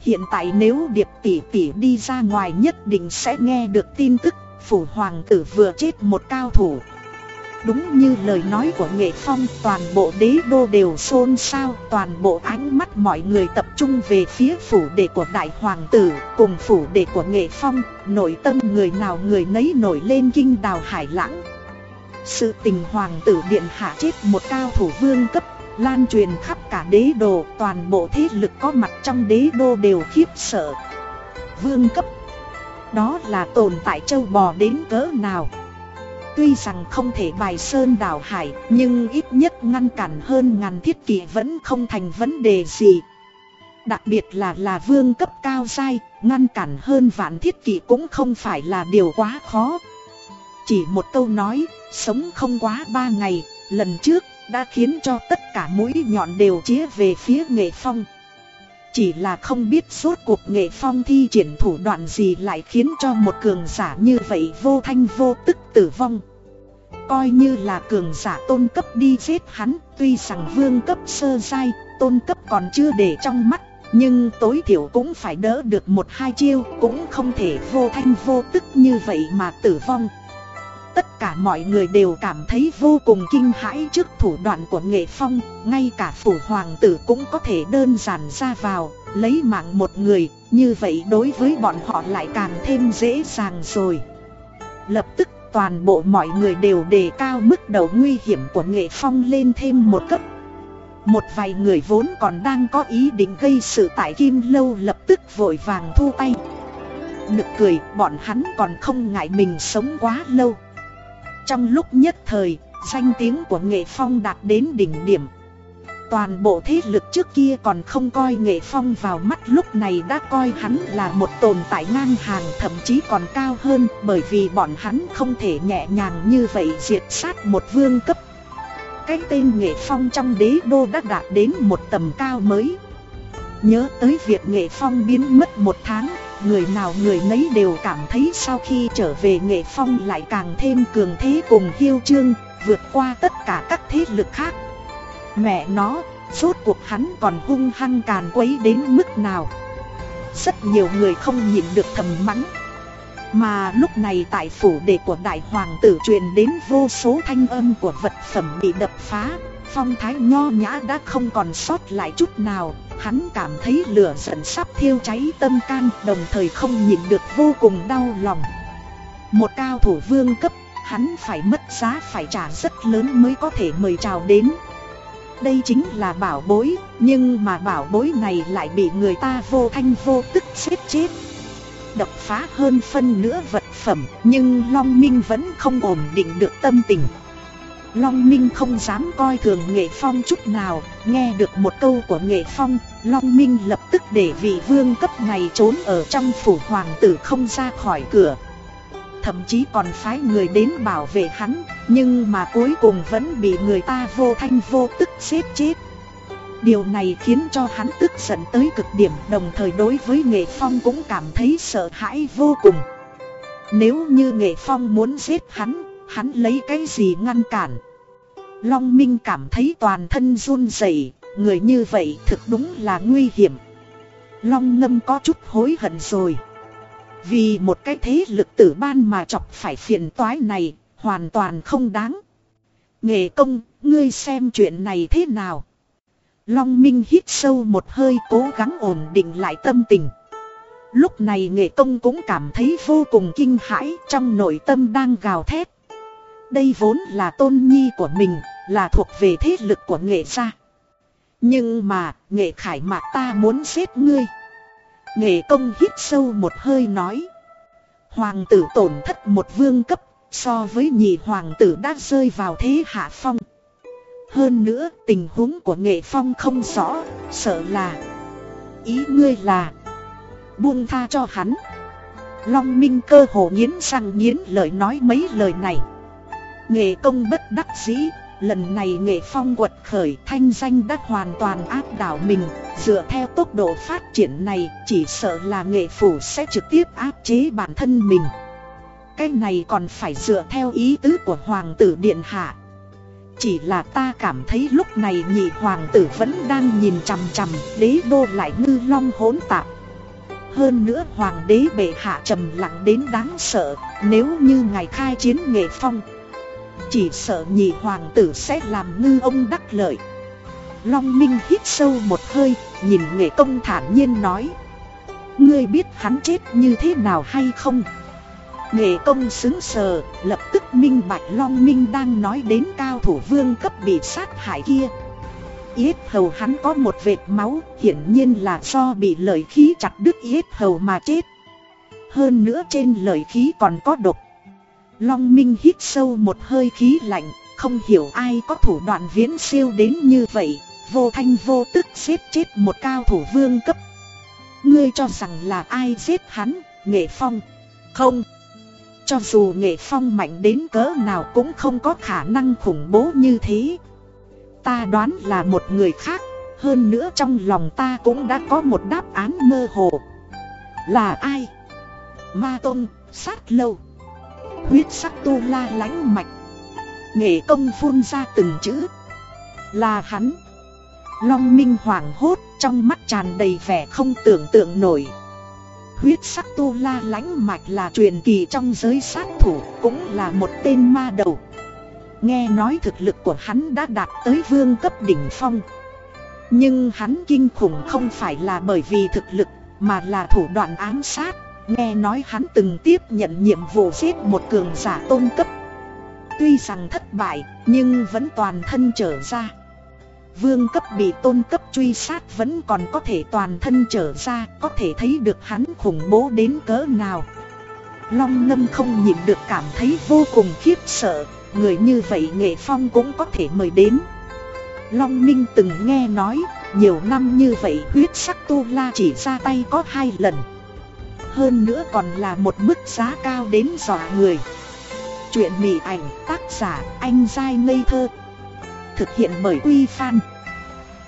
Hiện tại nếu Điệp tỷ tỷ đi ra ngoài nhất định sẽ nghe được tin tức Phủ Hoàng tử vừa chết một cao thủ Đúng như lời nói của Nghệ Phong, toàn bộ đế đô đều xôn xao, Toàn bộ ánh mắt mọi người tập trung về phía phủ đệ của Đại Hoàng tử, Cùng phủ đệ của Nghệ Phong, Nội tâm người nào người nấy nổi lên kinh đào hải lãng. Sự tình Hoàng tử Điện Hạ chết một cao thủ vương cấp, Lan truyền khắp cả đế đô, Toàn bộ thế lực có mặt trong đế đô đều khiếp sợ. Vương cấp, Đó là tồn tại châu bò đến cỡ nào? Tuy rằng không thể bài sơn đảo hải, Nhưng ít nhất ngăn cản hơn ngàn thiết kỷ vẫn không thành vấn đề gì. Đặc biệt là là vương cấp cao dai Ngăn cản hơn vạn thiết kỷ cũng không phải là điều quá khó. Chỉ một câu nói, Sống không quá ba ngày, Lần trước đã khiến cho tất cả mũi nhọn đều chĩa về phía nghệ phong chỉ là không biết suốt cuộc nghệ phong thi triển thủ đoạn gì lại khiến cho một cường giả như vậy vô thanh vô tức tử vong. Coi như là cường giả tôn cấp đi giết hắn, tuy rằng vương cấp sơ dai, tôn cấp còn chưa để trong mắt, nhưng tối thiểu cũng phải đỡ được một hai chiêu, cũng không thể vô thanh vô tức như vậy mà tử vong. Tất cả mọi người đều cảm thấy vô cùng kinh hãi trước thủ đoạn của nghệ phong, Ngay cả phủ hoàng tử cũng có thể đơn giản ra vào, Lấy mạng một người, Như vậy đối với bọn họ lại càng thêm dễ dàng rồi. Lập tức, toàn bộ mọi người đều đề cao mức độ nguy hiểm của nghệ phong lên thêm một cấp. Một vài người vốn còn đang có ý định gây sự tại Kim Lâu lập tức vội vàng thu tay. Nực cười, bọn hắn còn không ngại mình sống quá lâu trong lúc nhất thời, danh tiếng của nghệ phong đạt đến đỉnh điểm. Toàn bộ thế lực trước kia còn không coi nghệ phong vào mắt lúc này đã coi hắn là một tồn tại ngang hàng thậm chí còn cao hơn bởi vì bọn hắn không thể nhẹ nhàng như vậy diệt sát một vương cấp. Cái tên nghệ phong trong đế đô đã đạt đến một tầm cao mới. Nhớ tới việc nghệ phong biến mất một tháng người nào người nấy đều cảm thấy sau khi trở về nghệ phong lại càng thêm cường thế cùng hiêu trương, vượt qua tất cả các thế lực khác. Mẹ nó, suốt cuộc hắn còn hung hăng càn quấy đến mức nào. Rất nhiều người không nhịn được thầm mắng. Mà lúc này tại phủ đệ của đại hoàng tử truyền đến vô số thanh âm của vật phẩm bị đập phá, phong thái nho nhã đã không còn sót lại chút nào, Hắn cảm thấy lửa giận sắp thiêu cháy tâm can đồng thời không nhịn được vô cùng đau lòng. Một cao thủ vương cấp, hắn phải mất giá phải trả rất lớn mới có thể mời chào đến. Đây chính là bảo bối, nhưng mà bảo bối này lại bị người ta vô thanh vô tức xếp chết. Đập phá hơn phân nữa vật phẩm, nhưng Long Minh vẫn không ổn định được tâm tình. Long Minh không dám coi thường Nghệ Phong chút nào, nghe được một câu của Nghệ Phong, Long Minh lập tức để vị vương cấp này trốn ở trong phủ hoàng tử không ra khỏi cửa. Thậm chí còn phái người đến bảo vệ hắn, nhưng mà cuối cùng vẫn bị người ta vô thanh vô tức xếp chết. Điều này khiến cho hắn tức giận tới cực điểm đồng thời đối với Nghệ Phong cũng cảm thấy sợ hãi vô cùng. Nếu như Nghệ Phong muốn giết hắn, hắn lấy cái gì ngăn cản. Long Minh cảm thấy toàn thân run rẩy, người như vậy thực đúng là nguy hiểm. Long Ngâm có chút hối hận rồi. Vì một cái thế lực tử ban mà chọc phải phiền toái này, hoàn toàn không đáng. Nghệ công, ngươi xem chuyện này thế nào? Long Minh hít sâu một hơi cố gắng ổn định lại tâm tình. Lúc này nghệ công cũng cảm thấy vô cùng kinh hãi trong nội tâm đang gào thét. Đây vốn là tôn nhi của mình, là thuộc về thế lực của nghệ gia. Nhưng mà, nghệ khải mạc ta muốn giết ngươi. Nghệ công hít sâu một hơi nói. Hoàng tử tổn thất một vương cấp, so với nhị hoàng tử đã rơi vào thế hạ phong. Hơn nữa, tình huống của nghệ phong không rõ, sợ là... Ý ngươi là... Buông tha cho hắn. Long Minh cơ hồ nghiến răng nghiến lời nói mấy lời này. Nghệ công bất đắc dĩ, lần này nghệ phong quật khởi thanh danh đã hoàn toàn áp đảo mình, dựa theo tốc độ phát triển này chỉ sợ là nghệ phủ sẽ trực tiếp áp chế bản thân mình. Cái này còn phải dựa theo ý tứ của Hoàng tử Điện Hạ. Chỉ là ta cảm thấy lúc này nhị hoàng tử vẫn đang nhìn chằm chằm đế đô lại ngư long hỗn tạp. Hơn nữa hoàng đế bệ hạ trầm lặng đến đáng sợ nếu như ngài khai chiến nghệ phong. Chỉ sợ nhị hoàng tử sẽ làm ngư ông đắc lợi. Long Minh hít sâu một hơi, nhìn nghệ công thản nhiên nói. Ngươi biết hắn chết như thế nào hay không? Nghệ công xứng sờ, lập tức minh bạch Long Minh đang nói đến cao thủ vương cấp bị sát hại kia. Yết hầu hắn có một vệt máu, hiển nhiên là do bị lợi khí chặt đứt yết hầu mà chết. Hơn nữa trên lợi khí còn có độc. Long Minh hít sâu một hơi khí lạnh, không hiểu ai có thủ đoạn viễn siêu đến như vậy, vô thanh vô tức giết chết một cao thủ vương cấp. Ngươi cho rằng là ai giết hắn, nghệ phong? Không. Cho dù nghệ phong mạnh đến cỡ nào cũng không có khả năng khủng bố như thế. Ta đoán là một người khác, hơn nữa trong lòng ta cũng đã có một đáp án mơ hồ. Là ai? Ma Tôn, sát lâu. Huyết sắc tu la lánh mạch. Nghệ công phun ra từng chữ. Là hắn. Long Minh hoảng hốt, trong mắt tràn đầy vẻ không tưởng tượng nổi. Huyết sắc tu la lãnh mạch là truyền kỳ trong giới sát thủ, cũng là một tên ma đầu. Nghe nói thực lực của hắn đã đạt tới vương cấp đỉnh phong. Nhưng hắn kinh khủng không phải là bởi vì thực lực, mà là thủ đoạn ám sát. Nghe nói hắn từng tiếp nhận nhiệm vụ giết một cường giả tôn cấp. Tuy rằng thất bại, nhưng vẫn toàn thân trở ra. Vương cấp bị tôn cấp truy sát vẫn còn có thể toàn thân trở ra, có thể thấy được hắn khủng bố đến cỡ nào. Long Ngâm không nhịn được cảm thấy vô cùng khiếp sợ, người như vậy nghệ phong cũng có thể mời đến. Long Minh từng nghe nói, nhiều năm như vậy huyết sắc tu la chỉ ra tay có hai lần. Hơn nữa còn là một mức giá cao đến dọa người. Chuyện mỉ ảnh tác giả anh dai ngây thơ. Thực hiện bởi Quy Phan.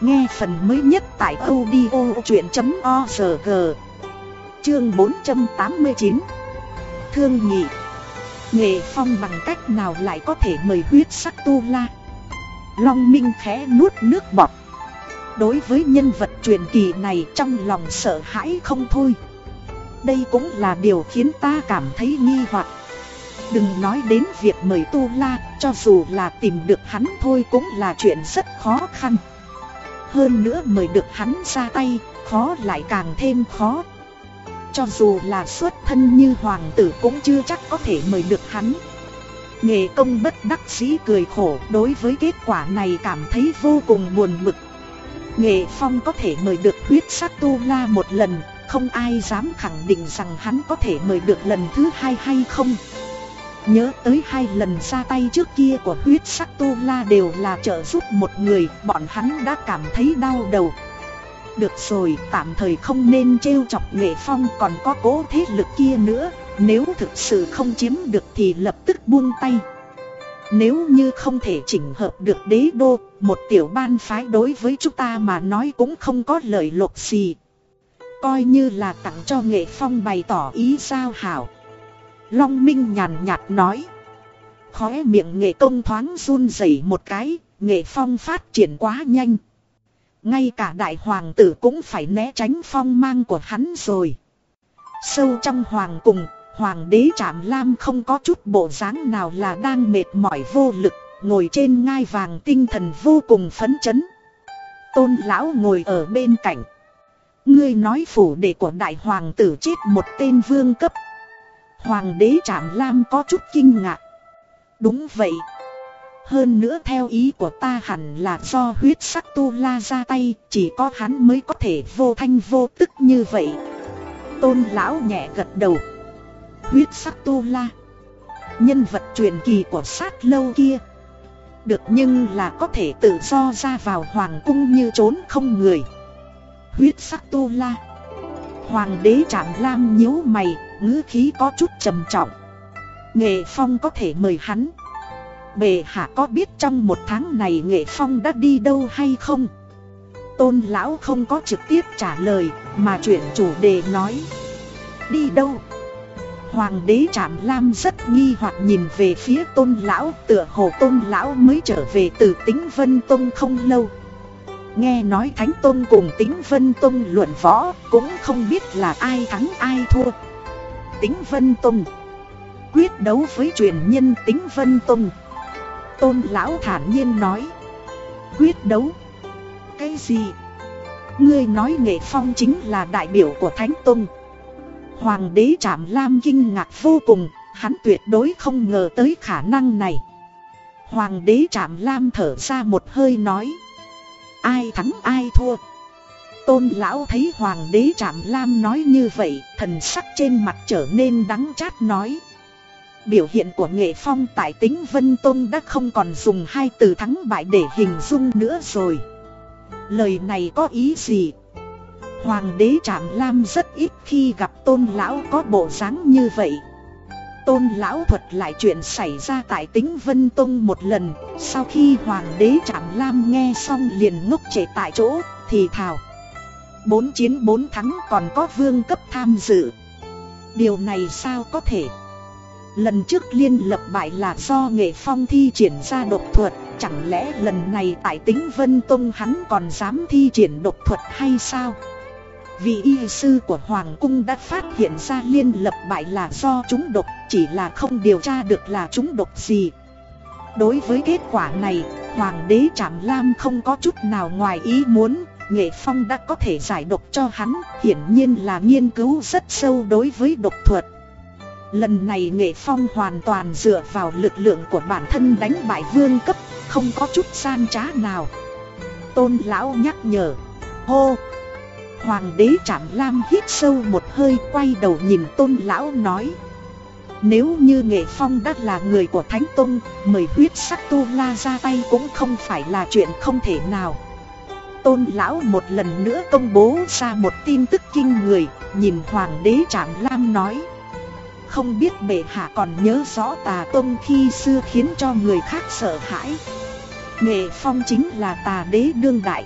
Nghe phần mới nhất tại audio chuyện.org Chương 489 Thương nhị. Nghệ phong bằng cách nào lại có thể mời huyết sắc tu la? Long Minh khẽ nuốt nước bọt. Đối với nhân vật truyền kỳ này trong lòng sợ hãi không thôi. Đây cũng là điều khiến ta cảm thấy nghi hoặc Đừng nói đến việc mời Tu La, cho dù là tìm được hắn thôi cũng là chuyện rất khó khăn. Hơn nữa mời được hắn ra tay, khó lại càng thêm khó. Cho dù là xuất thân như hoàng tử cũng chưa chắc có thể mời được hắn. Nghệ công bất đắc dĩ cười khổ đối với kết quả này cảm thấy vô cùng buồn bực. Nghệ phong có thể mời được huyết sắc tu la một lần, không ai dám khẳng định rằng hắn có thể mời được lần thứ hai hay không. Nhớ tới hai lần ra tay trước kia của huyết sắc tu la đều là trợ giúp một người, bọn hắn đã cảm thấy đau đầu. Được rồi, tạm thời không nên trêu chọc nghệ phong còn có cố thế lực kia nữa, nếu thực sự không chiếm được thì lập tức buông tay. Nếu như không thể chỉnh hợp được đế đô, một tiểu ban phái đối với chúng ta mà nói cũng không có lợi lộc gì. Coi như là tặng cho nghệ phong bày tỏ ý giao hảo. Long Minh nhàn nhạt nói. Khóe miệng nghệ công thoáng run rẩy một cái, nghệ phong phát triển quá nhanh. Ngay cả đại hoàng tử cũng phải né tránh phong mang của hắn rồi. Sâu trong hoàng cùng, hoàng đế Trạm Lam không có chút bộ dáng nào là đang mệt mỏi vô lực, ngồi trên ngai vàng tinh thần vô cùng phấn chấn. Tôn lão ngồi ở bên cạnh. Ngươi nói phủ đệ của đại hoàng tử chết một tên vương cấp. Hoàng đế Trạm Lam có chút kinh ngạc. Đúng vậy. Hơn nữa theo ý của ta hẳn là do huyết sắc tu la ra tay, chỉ có hắn mới có thể vô thanh vô tức như vậy. Tôn lão nhẹ gật đầu. Huyết sắc tu la. Nhân vật truyền kỳ của sát lâu kia. Được nhưng là có thể tự do ra vào hoàng cung như trốn không người. Huyết sắc tu la. Hoàng đế Trạm Lam nhíu mày, ngữ khí có chút trầm trọng. Nghệ Phong có thể mời hắn. Bệ hạ có biết trong một tháng này Nghệ Phong đã đi đâu hay không? Tôn lão không có trực tiếp trả lời, mà chuyển chủ đề nói. Đi đâu? Hoàng đế Trạm Lam rất nghi hoặc nhìn về phía tôn lão tựa hồ tôn lão mới trở về từ tính Vân Tông không lâu. Nghe nói Thánh Tôn cùng tính Vân tôn luận võ cũng không biết là ai thắng ai thua. Tính Vân tôn quyết đấu với truyền nhân tính Vân tôn. Tôn lão thản nhiên nói, Quyết đấu? Cái gì? Ngươi nói nghệ phong chính là đại biểu của Thánh tôn. Hoàng đế Trạm Lam kinh ngạc vô cùng, Hắn tuyệt đối không ngờ tới khả năng này. Hoàng đế Trạm Lam thở ra một hơi nói Ai thắng ai thua. Tôn lão thấy Hoàng đế Trạm Lam nói như vậy, Thần sắc trên mặt trở nên đắng chát nói. Biểu hiện của nghệ phong tại tính Vân Tôn đã không còn dùng hai từ thắng bại để hình dung nữa rồi. Lời này có ý gì? Hoàng đế Trạm Lam rất ít khi gặp tôn lão có bộ dáng như vậy. Tôn lão thuật lại chuyện xảy ra tại tính Vân Tông một lần. Sau khi Hoàng đế Trạm Lam nghe xong liền ngốc trễ tại chỗ, thì thào. Bốn chiến bốn thắng còn có vương cấp tham dự. Điều này sao có thể? Lần trước liên lập bại là do nghệ phong thi triển ra độc thuật. Chẳng lẽ lần này tại tính Vân Tông hắn còn dám thi triển độc thuật hay sao? Vị y sư của Hoàng Cung đã phát hiện ra liên lập bại là do chúng độc chỉ là không điều tra được là chúng độc gì Đối với kết quả này Hoàng đế Trạm Lam không có chút nào ngoài ý muốn Nghệ Phong đã có thể giải độc cho hắn Hiển nhiên là nghiên cứu rất sâu đối với độc thuật Lần này Nghệ Phong hoàn toàn dựa vào lực lượng của bản thân đánh bại vương cấp, không có chút gian trá nào. Tôn lão nhắc nhở, hô! Hoàng đế Trạm Lam hít sâu một hơi quay đầu nhìn tôn lão nói. Nếu như Nghệ Phong đã là người của Thánh Tông, mời huyết sắc tu la ra tay cũng không phải là chuyện không thể nào. Tôn lão một lần nữa công bố ra một tin tức kinh người, nhìn Hoàng đế Trạm Lam nói. Không biết bệ hạ còn nhớ rõ tà tông khi xưa khiến cho người khác sợ hãi Nghệ phong chính là tà đế đương đại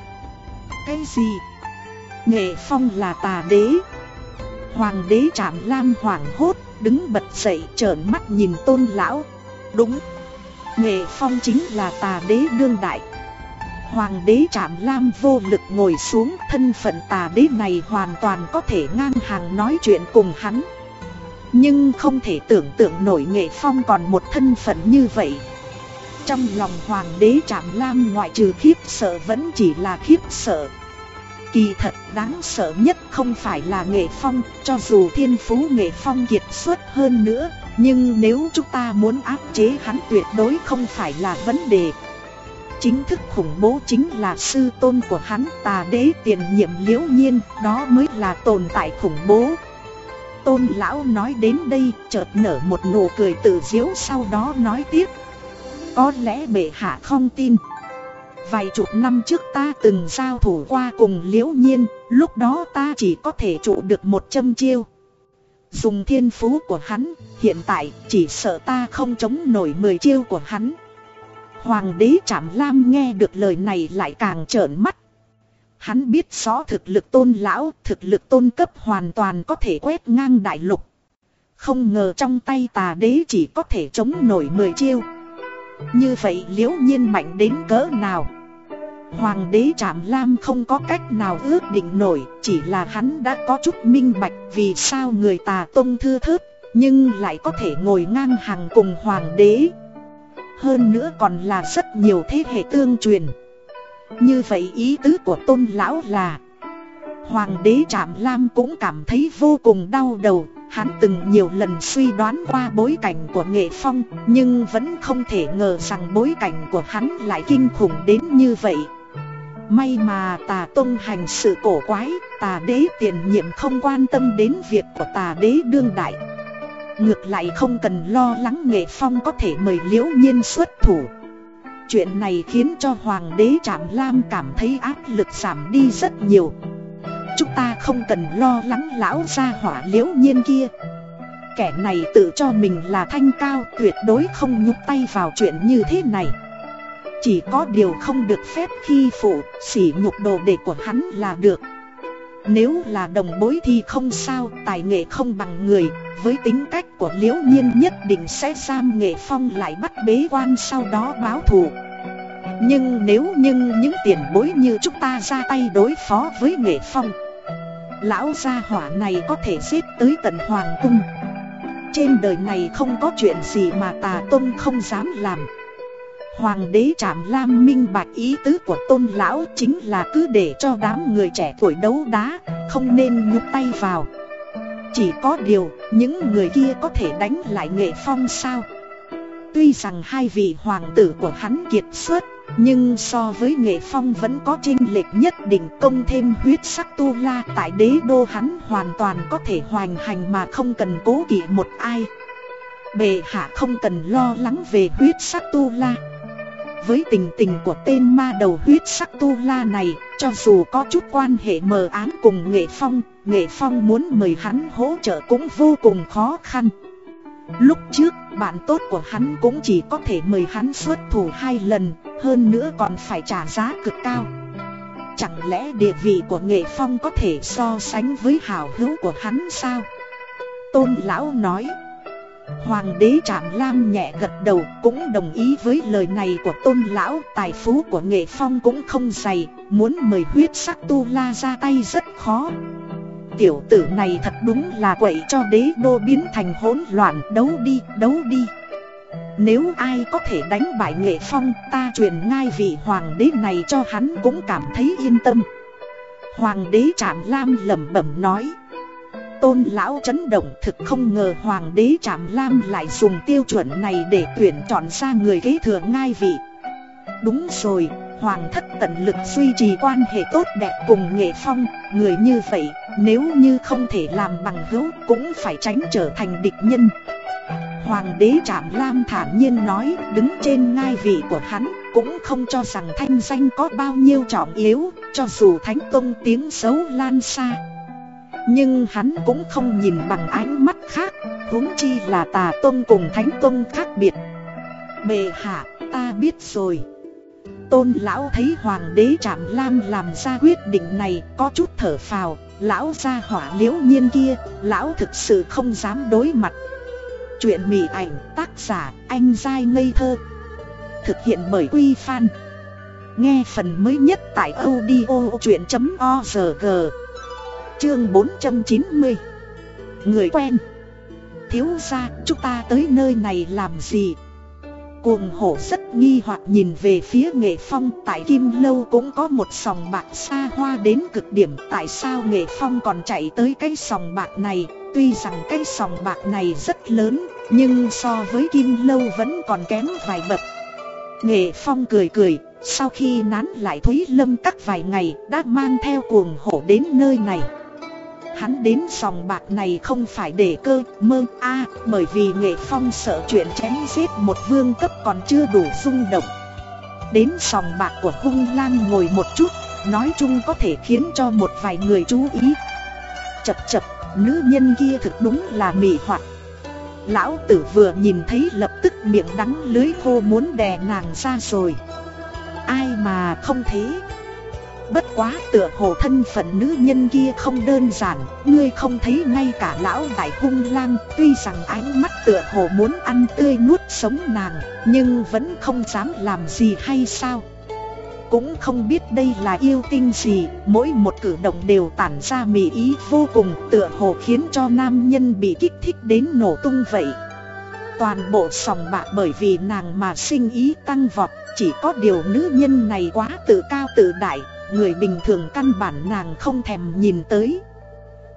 Cái gì? Nghệ phong là tà đế Hoàng đế trạm lam hoảng hốt Đứng bật dậy trợn mắt nhìn tôn lão. Đúng Nghệ phong chính là tà đế đương đại. Hoàng đế trạm lam vô lực ngồi xuống, Thân phận tà đế này hoàn toàn có thể ngang hàng nói chuyện cùng hắn. Nhưng không thể tưởng tượng nổi nghệ phong còn một thân phận như vậy. Trong lòng hoàng đế Trạm Lam ngoại trừ khiếp sợ vẫn chỉ là khiếp sợ. Kỳ thật đáng sợ nhất không phải là nghệ phong, Cho dù thiên phú nghệ phong kiệt xuất hơn nữa, Nhưng nếu chúng ta muốn áp chế hắn tuyệt đối không phải là vấn đề. Chính thức khủng bố chính là sư tôn của hắn tà đế tiền nhiệm liễu nhiên, Đó mới là tồn tại khủng bố. Tôn lão nói đến đây, chợt nở một nụ cười tự diễu sau đó nói tiếp. Có lẽ bệ hạ không tin Vài chục năm trước ta từng giao thủ qua cùng liễu nhiên Lúc đó ta chỉ có thể trụ được một châm chiêu Dùng thiên phú của hắn Hiện tại chỉ sợ ta không chống nổi mười chiêu của hắn Hoàng đế Trạm Lam nghe được lời này lại càng trợn mắt Hắn biết rõ thực lực tôn lão, thực lực tôn cấp hoàn toàn có thể quét ngang đại lục. Không ngờ trong tay tà đế chỉ có thể chống nổi 10 chiêu. Như vậy liễu nhiên mạnh đến cỡ nào? Hoàng đế Trạm Lam không có cách nào ước định nổi, chỉ là hắn đã có chút minh bạch vì sao người tà tông thư thớt, nhưng lại có thể ngồi ngang hàng cùng hoàng đế. Hơn nữa còn là rất nhiều thế hệ tương truyền. Như vậy ý tứ của tôn lão là Hoàng đế Trạm Lam cũng cảm thấy vô cùng đau đầu Hắn từng nhiều lần suy đoán qua bối cảnh của nghệ phong Nhưng vẫn không thể ngờ rằng bối cảnh của hắn lại kinh khủng đến như vậy May mà tà tông hành sự cổ quái, Tà đế tiền nhiệm không quan tâm đến việc của tà đế đương đại. Ngược lại không cần lo lắng nghệ phong có thể mời liễu nhiên xuất thủ. Chuyện này khiến cho hoàng đế Trạm Lam cảm thấy áp lực giảm đi rất nhiều. Chúng ta không cần lo lắng lão gia hỏa liễu nhiên kia. Kẻ này tự cho mình là thanh cao tuyệt đối không nhúc tay vào chuyện như thế này. Chỉ có điều không được phép khi phụ sỉ nhục đồ đệ của hắn là được. Nếu là đồng bối thì không sao, Tài nghệ không bằng người, Với tính cách của liễu nhiên nhất định sẽ giam nghệ phong lại bắt bế quan sau đó báo thù. Nhưng nếu nhưng những tiền bối như chúng ta ra tay đối phó với nghệ phong, Lão gia hỏa này có thể giết tới tận hoàng cung. Trên đời này không có chuyện gì mà tà tôn không dám làm. Hoàng đế Trạm Lam minh bạch ý tứ của tôn lão chính là cứ để cho đám người trẻ tuổi đấu đá, không nên nhúc tay vào. Chỉ có điều, những người kia có thể đánh lại nghệ phong sao? Tuy rằng hai vị hoàng tử của hắn kiệt xuất, nhưng so với nghệ phong vẫn có chênh lệch nhất định công thêm huyết sắc tu la tại đế đô hắn hoàn toàn có thể hoành hành mà không cần cố kỵ một ai. Bệ hạ không cần lo lắng về huyết sắc tu la. Với tình tình của tên ma đầu huyết sắc tu la này, cho dù có chút quan hệ mờ ám cùng nghệ phong, nghệ phong muốn mời hắn hỗ trợ cũng vô cùng khó khăn. Lúc trước, bạn tốt của hắn cũng chỉ có thể mời hắn xuất thủ hai lần, hơn nữa còn phải trả giá cực cao. Chẳng lẽ địa vị của nghệ phong có thể so sánh với hảo hữu của hắn sao? Tôn lão nói. Hoàng đế Trạm Lam nhẹ gật đầu cũng đồng ý với lời này của tôn lão. Tài phú của nghệ phong cũng không dày Muốn mời huyết sắc tu la ra tay rất khó. Tiểu tử này thật đúng là quậy cho đế đô biến thành hỗn loạn Đấu đi, đấu đi. Nếu ai có thể đánh bại nghệ phong Ta truyền ngai vị hoàng đế này cho hắn cũng cảm thấy yên tâm. Hoàng đế Trạm Lam lẩm bẩm nói. Tôn lão chấn động thực không ngờ hoàng đế Trạm Lam lại dùng tiêu chuẩn này để tuyển chọn ra người kế thừa ngai vị. Đúng rồi, hoàng thất tận lực duy trì quan hệ tốt đẹp cùng nghệ phong Người như vậy, nếu như không thể làm bằng hữu cũng phải tránh trở thành địch nhân. Hoàng đế Trạm Lam thản nhiên nói đứng trên ngai vị của hắn Cũng không cho rằng thanh danh có bao nhiêu trọng yếu Cho dù thánh công tiếng xấu lan xa nhưng hắn cũng không nhìn bằng ánh mắt khác, huống chi là tà tôn cùng thánh tôn khác biệt. Bề hạ, ta biết rồi. Tôn lão thấy hoàng đế Trạm Lam làm ra quyết định này có chút thở phào, Lão ra hỏa liễu nhiên kia, Lão thực sự không dám đối mặt. Chuyện mỉ ảnh tác giả anh dai ngây thơ, Thực hiện bởi Quy Phan. Nghe phần mới nhất tại audio chuyện.org Chương 490 Người quen. Thiếu ra chúng ta tới nơi này làm gì? Cuồng hổ rất nghi hoặc nhìn về phía nghệ phong, Tại Kim Lâu cũng có một sòng bạc xa hoa đến cực điểm. Tại sao nghệ phong còn chạy tới cái sòng bạc này? Tuy rằng cái sòng bạc này rất lớn, Nhưng so với Kim Lâu vẫn còn kém vài bậc. Nghệ phong cười cười, Sau khi nán lại Thúy Lâm các vài ngày, Đã mang theo cuồng hổ đến nơi này. Hắn đến sòng bạc này không phải để cơ mơ a Bởi vì nghệ phong sợ chuyện chém giết một vương cấp còn chưa đủ rung động. Đến sòng bạc của hung lan ngồi một chút Nói chung có thể khiến cho một vài người chú ý. Chập chập, nữ nhân kia thực đúng là mị hoặc. Lão tử vừa nhìn thấy lập tức miệng đắng lưới khô muốn đè nàng ra rồi. Ai mà không thế? Bất quá tựa hồ thân phận nữ nhân kia không đơn giản, Ngươi không thấy ngay cả lão đại hung lang, Tuy rằng ánh mắt tựa hồ muốn ăn tươi nuốt sống nàng, Nhưng vẫn không dám làm gì hay sao? Cũng không biết đây là yêu tinh gì, Mỗi một cử động đều tản ra mị ý vô cùng, Tựa hồ khiến cho nam nhân bị kích thích đến nổ tung vậy. Toàn bộ sòng bạc bởi vì nàng mà sinh ý tăng vọt, Chỉ có điều nữ nhân này quá tự cao tự đại Người bình thường căn bản nàng không thèm nhìn tới.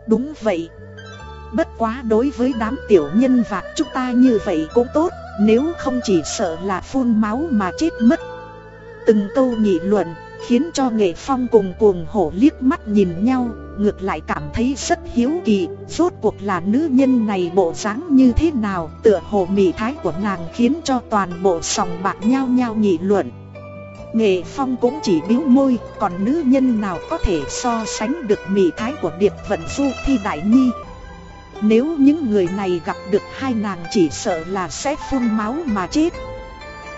Đúng vậy. Bất quá đối với đám tiểu nhân vạc chúng ta như vậy cũng tốt, Nếu không chỉ sợ là phun máu mà chết mất. Từng câu nghị luận Khiến cho nghệ phong cùng cuồng hổ liếc mắt nhìn nhau, Ngược lại cảm thấy rất hiếu kỳ, Rốt cuộc là nữ nhân này bộ dáng như thế nào, Tựa hồ mị thái của nàng khiến cho toàn bộ sòng bạc nhau nhau nghị luận. Nghệ phong cũng chỉ biếu môi, Còn nữ nhân nào có thể so sánh được mỹ thái của điệp vận du thi đại nhi? Nếu những người này gặp được hai nàng chỉ sợ là sẽ phun máu mà chết.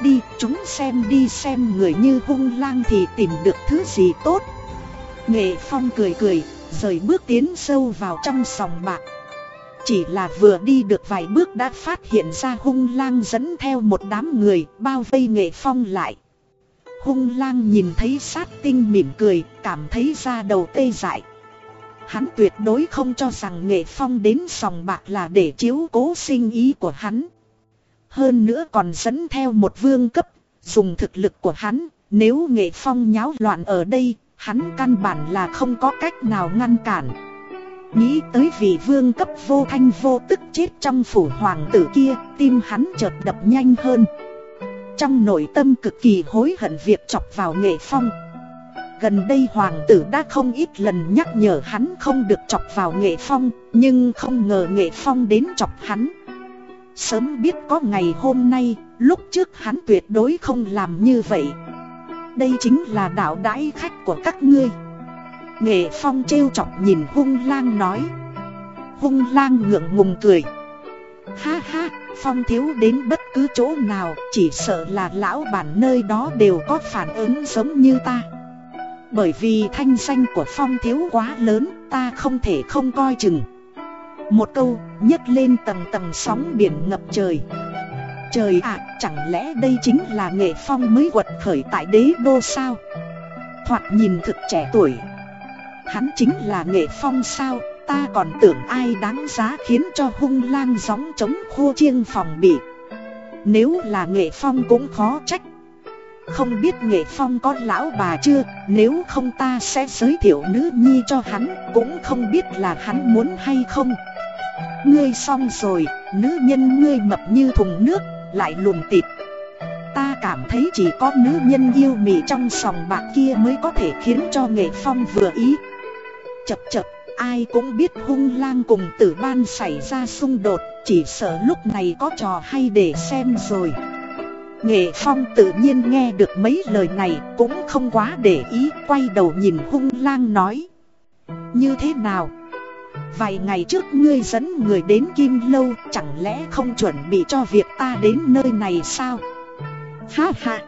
Đi, chúng xem đi xem người như hung lang thì tìm được thứ gì tốt. Nghệ phong cười cười, Rời bước tiến sâu vào trong sòng bạc. Chỉ là vừa đi được vài bước đã phát hiện ra hung lang dẫn theo một đám người, bao vây nghệ phong lại. Hung lang nhìn thấy sát tinh mỉm cười, cảm thấy da đầu tê dại. Hắn tuyệt đối không cho rằng nghệ phong đến sòng bạc là để chiếu cố sinh ý của hắn. Hơn nữa còn dẫn theo một vương cấp, dùng thực lực của hắn, nếu nghệ phong nháo loạn ở đây, hắn căn bản là không có cách nào ngăn cản. Nghĩ tới vị vương cấp vô thanh vô tức chết trong phủ hoàng tử kia, tim hắn chợt đập nhanh hơn. Trong nội tâm cực kỳ hối hận việc chọc vào nghệ phong. Gần đây hoàng tử đã không ít lần nhắc nhở hắn không được chọc vào nghệ phong, Nhưng không ngờ nghệ phong đến chọc hắn. Sớm biết có ngày hôm nay, Lúc trước hắn tuyệt đối không làm như vậy. Đây chính là đạo đãi khách của các ngươi. Nghệ phong trêu chọc nhìn hung lang nói. Hung lang ngượng ngùng cười. Ha ha, Phong thiếu đến bất cứ chỗ nào, Chỉ sợ là lão bản nơi đó đều có phản ứng giống như ta. Bởi vì thanh danh của Phong thiếu quá lớn, Ta không thể không coi chừng. Một câu, nhấc lên tầng tầng sóng biển ngập trời. Trời ạ, chẳng lẽ đây chính là nghệ phong mới quật khởi tại đế đô sao? Thoạt nhìn thực trẻ tuổi. Hắn chính là nghệ phong sao? Ta còn tưởng ai đáng giá khiến cho hung lang gióng chống khô chiêng phòng bị. Nếu là nghệ phong cũng khó trách. Không biết nghệ phong có lão bà chưa, Nếu không ta sẽ giới thiệu nữ nhi cho hắn, Cũng không biết là hắn muốn hay không. Ngươi xong rồi, Nữ nhân ngươi mập như thùng nước, Lại lùn tịt. Ta cảm thấy chỉ có nữ nhân yêu mị trong sòng bạc kia mới có thể khiến cho nghệ phong vừa ý. Chập chập. Ai cũng biết hung lang cùng tử ban xảy ra xung đột, Chỉ sợ lúc này có trò hay để xem rồi. Nghệ Phong tự nhiên nghe được mấy lời này, Cũng không quá để ý, Quay đầu nhìn hung lang nói. Như thế nào? Vài ngày trước ngươi dẫn người đến Kim Lâu, Chẳng lẽ không chuẩn bị cho việc ta đến nơi này sao? Ha ha!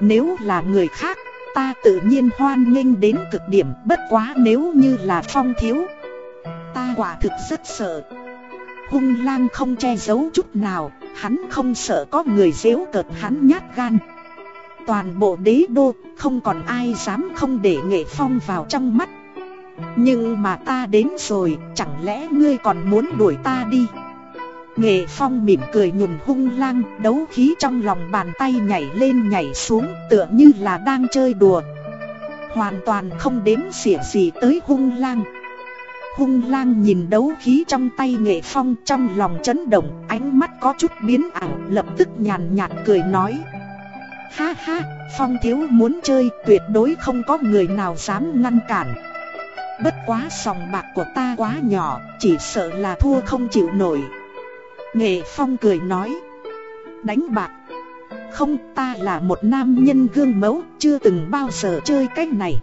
Nếu là người khác Ta tự nhiên hoan nghênh đến cực điểm, bất quá nếu như là phong thiếu, Ta quả thực rất sợ. Hung lang không che giấu chút nào, Hắn không sợ có người dễu cợt hắn nhát gan. Toàn bộ đế đô, không còn ai dám không để nghệ phong vào trong mắt. Nhưng mà ta đến rồi, chẳng lẽ ngươi còn muốn đuổi ta đi? Nghệ Phong mỉm cười nhùn hung lang, đấu khí trong lòng bàn tay nhảy lên nhảy xuống tựa như là đang chơi đùa. Hoàn toàn không đếm xỉa gì tới hung lang. Hung lang nhìn đấu khí trong tay Nghệ Phong trong lòng chấn động, ánh mắt có chút biến ảo, lập tức nhàn nhạt cười nói. Ha ha, Phong thiếu muốn chơi, tuyệt đối không có người nào dám ngăn cản. Bất quá sòng bạc của ta quá nhỏ, chỉ sợ là thua không chịu nổi. Nghệ Phong cười nói. Đánh bạc. Không, ta là một nam nhân gương mẫu, Chưa từng bao giờ chơi cách này.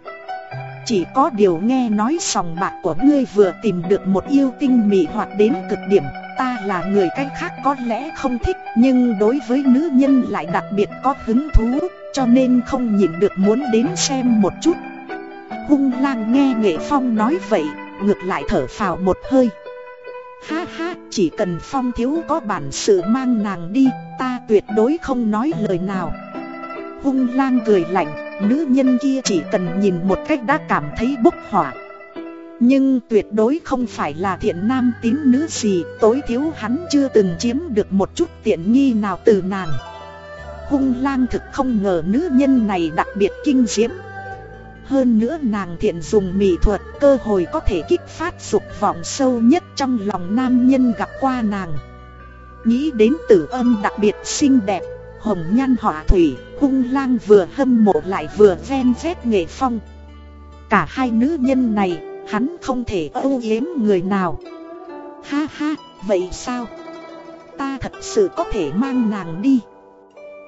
Chỉ có điều nghe nói sòng bạc của ngươi vừa tìm được một yêu tinh mị hoạt đến cực điểm, Ta là người cách khác có lẽ không thích, Nhưng đối với nữ nhân lại đặc biệt có hứng thú, Cho nên không nhịn được muốn đến xem một chút. Hung lang nghe Nghệ Phong nói vậy, Ngược lại thở phào một hơi. Ha ha, chỉ cần phong thiếu có bản sự mang nàng đi, ta tuyệt đối không nói lời nào. Hung lang cười lạnh, nữ nhân kia chỉ cần nhìn một cách đã cảm thấy bốc hỏa. Nhưng tuyệt đối không phải là thiện nam tín nữ gì, tối thiếu hắn chưa từng chiếm được một chút tiện nghi nào từ nàng. hung lang thực không ngờ nữ nhân này đặc biệt kinh diễm hơn nữa nàng thiện dùng mỹ thuật cơ hội có thể kích phát dục vọng sâu nhất trong lòng nam nhân gặp qua nàng. Nghĩ đến tử âm đặc biệt xinh đẹp Hồng nhan họa thủy, hung lang vừa hâm mộ lại vừa ven vét nghệ phong. Cả hai nữ nhân này, hắn không thể âu yếm người nào. Ha ha, vậy sao? Ta thật sự có thể mang nàng đi.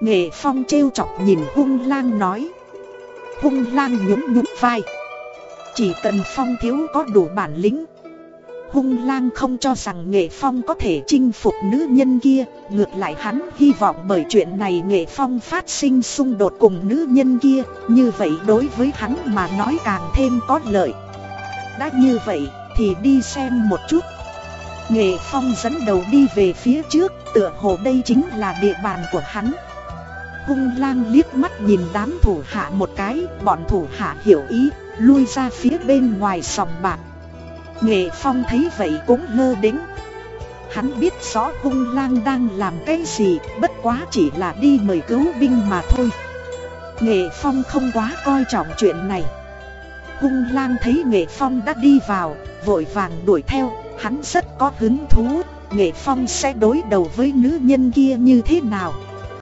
Nghệ phong trêu chọc nhìn hung lang nói. Hung lang nhún nhún vai. Chỉ cần phong thiếu có đủ bản lĩnh. Hung lang không cho rằng Nghệ Phong có thể chinh phục nữ nhân kia. Ngược lại hắn hy vọng bởi chuyện này Nghệ Phong phát sinh xung đột cùng nữ nhân kia. Như vậy đối với hắn mà nói càng thêm có lợi. Đã như vậy thì đi xem một chút. Nghệ Phong dẫn đầu đi về phía trước. Tựa hồ đây chính là địa bàn của hắn. Hung lang liếc mắt nhìn đám thủ hạ một cái, Bọn thủ hạ hiểu ý, Lui ra phía bên ngoài sòng bạc. Nghệ Phong thấy vậy cũng lơ đính Hắn biết rõ hung lang đang làm cái gì, Bất quá chỉ là đi mời cứu binh mà thôi. Nghệ Phong không quá coi trọng chuyện này. Hung lang thấy Nghệ Phong đã đi vào, Vội vàng đuổi theo, Hắn rất có hứng thú. Nghệ Phong sẽ đối đầu với nữ nhân kia như thế nào?